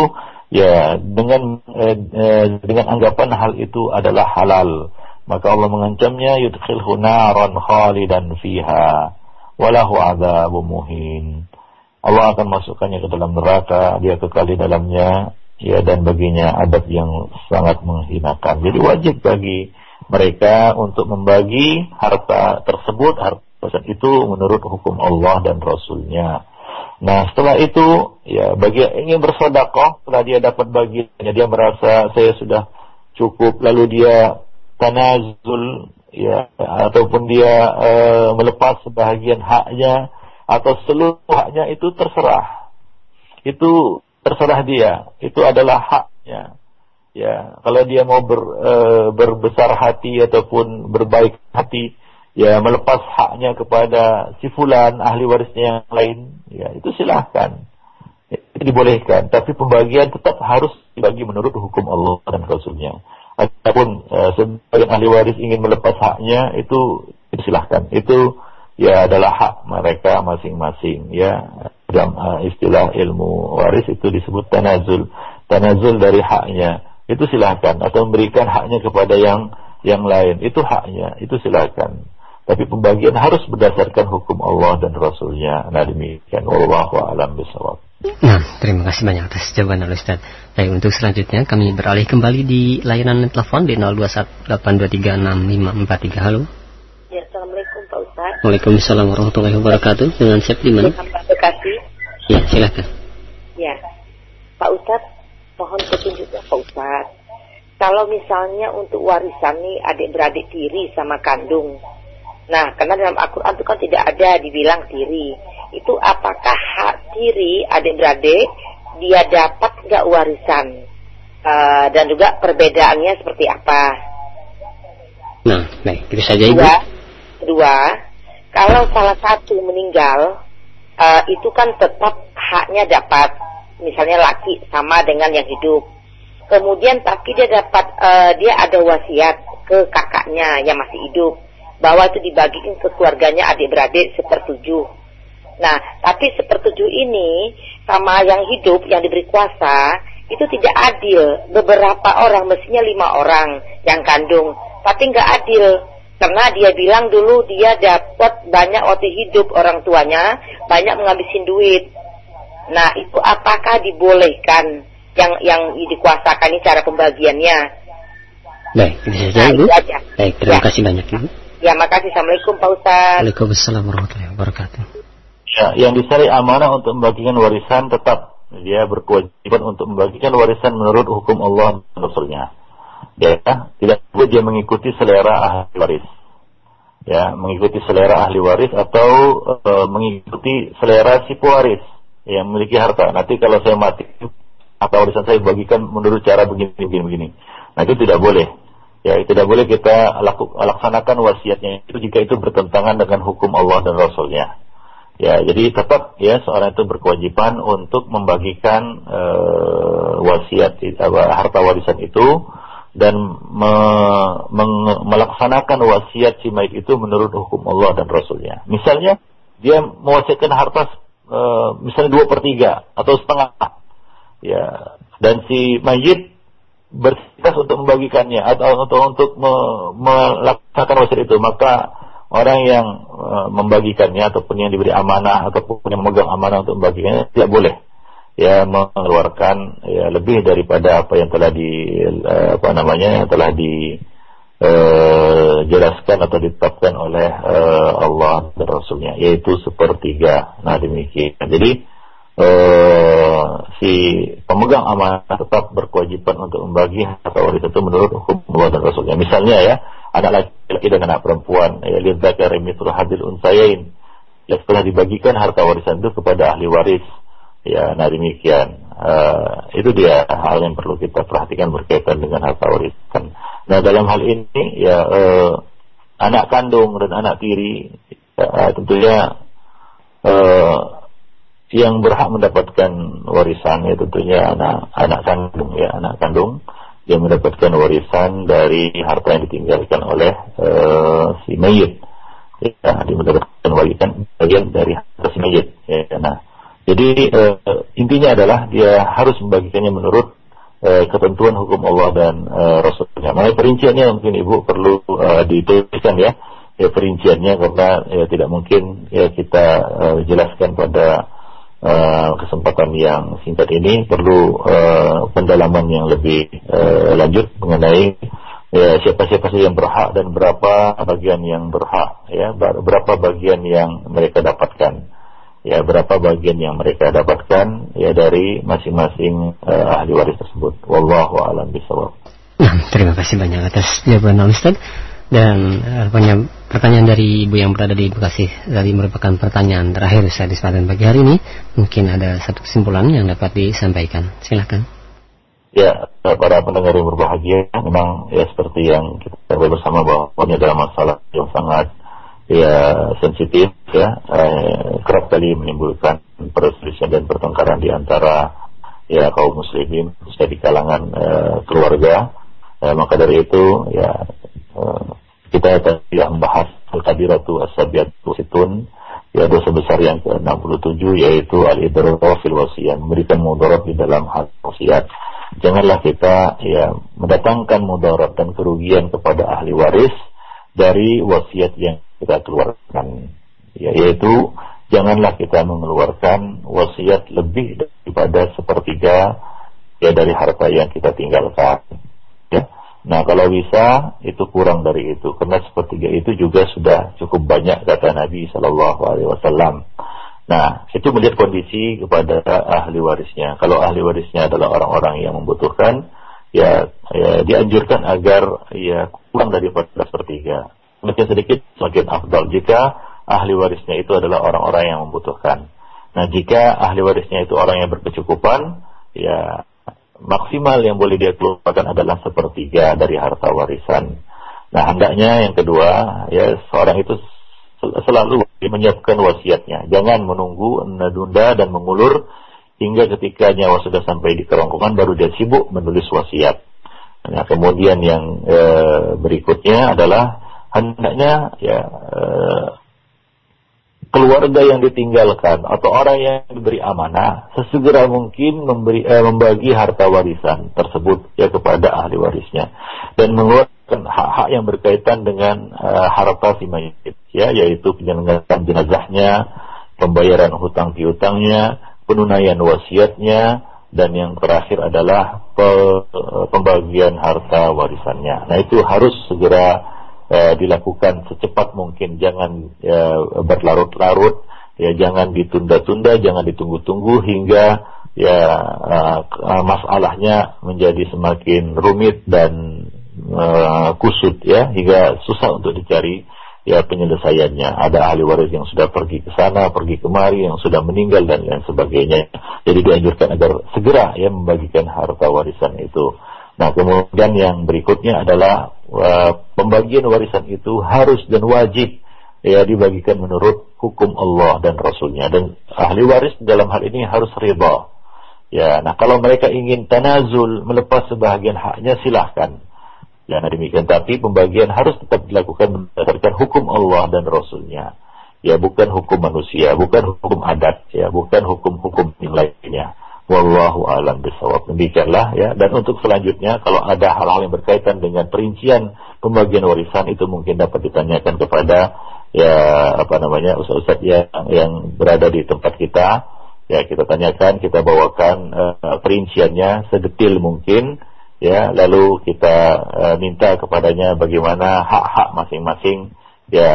ya dengan eh, eh, dengan anggapan hal itu adalah halal. Maka Allah mengancamnya yudkhilhu naran khalidan fiha walahu adzabun muhin. Allah akan masukkannya ke dalam neraka, dia kekal di dalamnya ya dan baginya adab yang sangat menghinakan. Jadi wajib bagi mereka untuk membagi harta tersebut, harta itu menurut hukum Allah dan Rasulnya. Nah setelah itu ya bagi yang ingin bersodakoh setelah dia dapat bagiannya dia merasa saya sudah cukup lalu dia tanazul ya ataupun dia e, melepas sebahagian haknya atau seluruh haknya itu terserah itu terserah dia. Itu adalah haknya. Ya kalau dia mau ber, e, berbesar hati ataupun berbaik hati ya melepas haknya kepada si fulan ahli warisnya yang lain ya itu silahkan. Itu dibolehkan. Tapi pembagian tetap harus dibagi menurut hukum Allah dan Rasulnya. Ataupun uh, sebagian ahli waris ingin melepas haknya itu, itu silahkan. Itu ya adalah hak mereka masing-masing ya. Dalam istilah ilmu waris itu disebut tanazul. Tanazul dari haknya. Itu silakan. Atau memberikan haknya kepada yang yang lain. Itu haknya. Itu silakan. Tapi pembagian harus berdasarkan hukum Allah dan Rasulnya. Nah demikian. Wallahu alam bisawab Nah, terima kasih banyak atas jawaban Al Ustaz. Baik, untuk selanjutnya kami beralih kembali di layanan telepon di 0218236543. Halo. Ya, Assalamualaikum Pak Ustaz. Waalaikumsalam warahmatullahi wabarakatuh. Dengan siapa di mana? Bekasi. Ya, silakan. Ya. Pak Ustaz, mohon petunjuknya Pak Ustaz. Kalau misalnya untuk warisan nih adik-beradik tiri sama kandung. Nah, karena dalam Al-Quran itu kan tidak ada dibilang tiri itu apakah hak tiri adik-beradik dia dapat nggak warisan uh, dan juga perbedaannya seperti apa. Nah, baik, itu saja ibu. Kedua, kedua kalau salah satu meninggal uh, itu kan tetap haknya dapat, misalnya laki sama dengan yang hidup. Kemudian tapi dia dapat uh, dia ada wasiat ke kakaknya yang masih hidup. Bahwa itu dibagikan ke keluarganya adik-beradik sepertujuh. Nah, tapi sepertujuh ini sama yang hidup yang diberi kuasa itu tidak adil. Beberapa orang, mestinya lima orang yang kandung, tapi nggak adil karena dia bilang dulu dia dapat banyak waktu hidup orang tuanya, banyak menghabisin duit. Nah, itu apakah dibolehkan yang yang dikuasakan ini cara pembagiannya? Baik, ini saja nah, Ibu. Baik, terima ya. kasih banyak Ibu. Ya, makasih. Assalamualaikum Pak Ustaz. Waalaikumsalam warahmatullahi wabarakatuh. Ya, yang disari amanah untuk membagikan warisan tetap dia berkewajiban untuk membagikan warisan menurut hukum Allah dan Rasulnya. Ya, tidak boleh dia mengikuti selera ahli waris. Ya, mengikuti selera ahli waris atau e, mengikuti selera si pewaris yang memiliki harta. Nanti kalau saya mati, apa warisan saya bagikan menurut cara begini begini begini. Nah, itu tidak boleh. Ya, tidak boleh kita laksanakan wasiatnya itu jika itu bertentangan dengan hukum Allah dan Rasulnya. Ya, jadi tetap ya seorang itu berkewajiban untuk membagikan e, wasiat apa, harta warisan itu dan me, melaksanakan wasiat si mayit itu menurut hukum Allah dan Rasulnya. Misalnya dia mewasiatkan harta e, misalnya dua per tiga atau setengah, ya, dan si mayit bersikas untuk membagikannya atau untuk untuk me, melaksanakan wasiat itu, maka orang yang uh, membagikannya ataupun yang diberi amanah ataupun yang memegang amanah untuk membagikannya tidak boleh ya mengeluarkan ya lebih daripada apa yang telah di uh, apa namanya telah di uh, jelaskan atau ditetapkan oleh uh, Allah dan Rasulnya yaitu sepertiga. Nah demikian. Jadi si pemegang amanah tetap berkewajiban untuk membagi harta warisan itu menurut hukum Allah dan Rasulnya. Misalnya ya anak laki-laki dan anak perempuan ya lidzakar mithlu hadil unsayain ya setelah dibagikan harta warisan itu kepada ahli waris ya nah demikian uh, itu dia hal yang perlu kita perhatikan berkaitan dengan harta warisan nah dalam hal ini ya uh, anak kandung dan anak tiri ya, tentunya uh, yang berhak mendapatkan warisan ya tentunya anak anak kandung ya anak kandung yang mendapatkan warisan dari harta yang ditinggalkan oleh uh, si mayit. Ya, dia mendapatkan warisan bagian dari harta si mayit. Ya, nah, jadi uh, intinya adalah dia harus membagikannya menurut uh, ketentuan hukum Allah dan uh, Rasulnya. Mengenai perinciannya mungkin ibu perlu uh, dituliskan ya, ya perinciannya karena ya, tidak mungkin ya kita uh, jelaskan pada uh, kesempatan yang singkat ini. Perlu uh, pendalaman yang lebih uh, lanjut mengenai ya, siapa-siapa saja yang berhak dan berapa bagian yang berhak ya. Berapa bagian yang mereka dapatkan ya berapa bagian yang mereka dapatkan ya dari masing-masing uh, ahli waris tersebut wallahu alam bisawab. Nah, terima kasih banyak atas jawaban Ustaz. Dan uh, pertanyaan dari Ibu yang berada di Bekasi tadi merupakan pertanyaan terakhir saya di kesempatan pagi hari ini. Mungkin ada satu kesimpulan yang dapat disampaikan. Silakan. Ya, para pendengar yang berbahagia, memang ya seperti yang kita bersama bahwa ini adalah masalah yang sangat ya sensitif ya, eh, kerap kali menimbulkan perselisihan dan pertengkaran di antara ya kaum muslimin, khususnya di kalangan eh, keluarga. Eh, maka dari itu ya Eh, kita tadi membahas al-kabiratu as-sabiyatu situn ya dosa besar yang ke-67 yaitu al-idrara fil wasiyah memberikan mudarat di dalam hal wasiat janganlah kita ya mendatangkan mudarat dan kerugian kepada ahli waris dari wasiat yang kita keluarkan. Ya, yaitu janganlah kita mengeluarkan wasiat lebih daripada sepertiga ya dari harta yang kita tinggalkan. Ya. Nah kalau bisa itu kurang dari itu. Karena sepertiga itu juga sudah cukup banyak kata Nabi Shallallahu Alaihi Wasallam. Nah, itu melihat kondisi kepada ahli warisnya. Kalau ahli warisnya adalah orang-orang yang membutuhkan, ya, ya dianjurkan agar ya kurang daripada sepertiga. Semakin sedikit semakin afdal jika ahli warisnya itu adalah orang-orang yang membutuhkan. Nah, jika ahli warisnya itu orang yang berkecukupan, ya maksimal yang boleh dia keluarkan adalah sepertiga dari harta warisan. Nah, hendaknya yang kedua, ya seorang itu selalu menyiapkan wasiatnya. Jangan menunggu, menunda dan mengulur hingga ketika nyawa sudah sampai di kerongkongan baru dia sibuk menulis wasiat. Nah, kemudian yang e, berikutnya adalah hendaknya ya e, keluarga yang ditinggalkan atau orang yang diberi amanah sesegera mungkin memberi eh, membagi harta warisan tersebut ya kepada ahli warisnya dan mengeluarkan hak-hak yang berkaitan dengan uh, harta si mayit ya yaitu penyelenggaraan jenazahnya, pembayaran hutang piutangnya, penunaian wasiatnya dan yang terakhir adalah pe, pembagian harta warisannya. Nah itu harus segera uh, dilakukan secepat mungkin, jangan uh, berlarut-larut, ya jangan ditunda-tunda, jangan ditunggu-tunggu hingga ya uh, masalahnya menjadi semakin rumit dan uh, kusut ya hingga susah untuk dicari ya penyelesaiannya. Ada ahli waris yang sudah pergi ke sana, pergi kemari, yang sudah meninggal dan lain sebagainya. Jadi dianjurkan agar segera ya membagikan harta warisan itu. Nah kemudian yang berikutnya adalah uh, pembagian warisan itu harus dan wajib ya dibagikan menurut hukum Allah dan Rasulnya dan ahli waris dalam hal ini harus ridha. Ya, nah kalau mereka ingin tanazul melepas sebahagian haknya silahkan. Ya, nah demikian. Tapi pembagian harus tetap dilakukan berdasarkan hukum Allah dan Rasulnya. Ya, bukan hukum manusia, bukan hukum adat, ya, bukan hukum-hukum yang lainnya. Wallahu alam bisawab. Demikianlah ya. Dan untuk selanjutnya, kalau ada hal-hal yang berkaitan dengan perincian pembagian warisan itu mungkin dapat ditanyakan kepada ya apa namanya ustaz-ustaz yang yang berada di tempat kita. Ya kita tanyakan, kita bawakan uh, perinciannya sedetil mungkin ya lalu kita uh, minta kepadanya bagaimana hak-hak masing-masing ya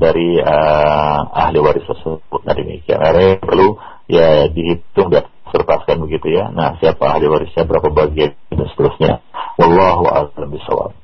dari uh, ahli waris tersebut nah demikian karena perlu ya dihitung dan sertaskan begitu ya. Nah siapa ahli warisnya berapa bagian dan seterusnya. Wallahu a'lam bishawab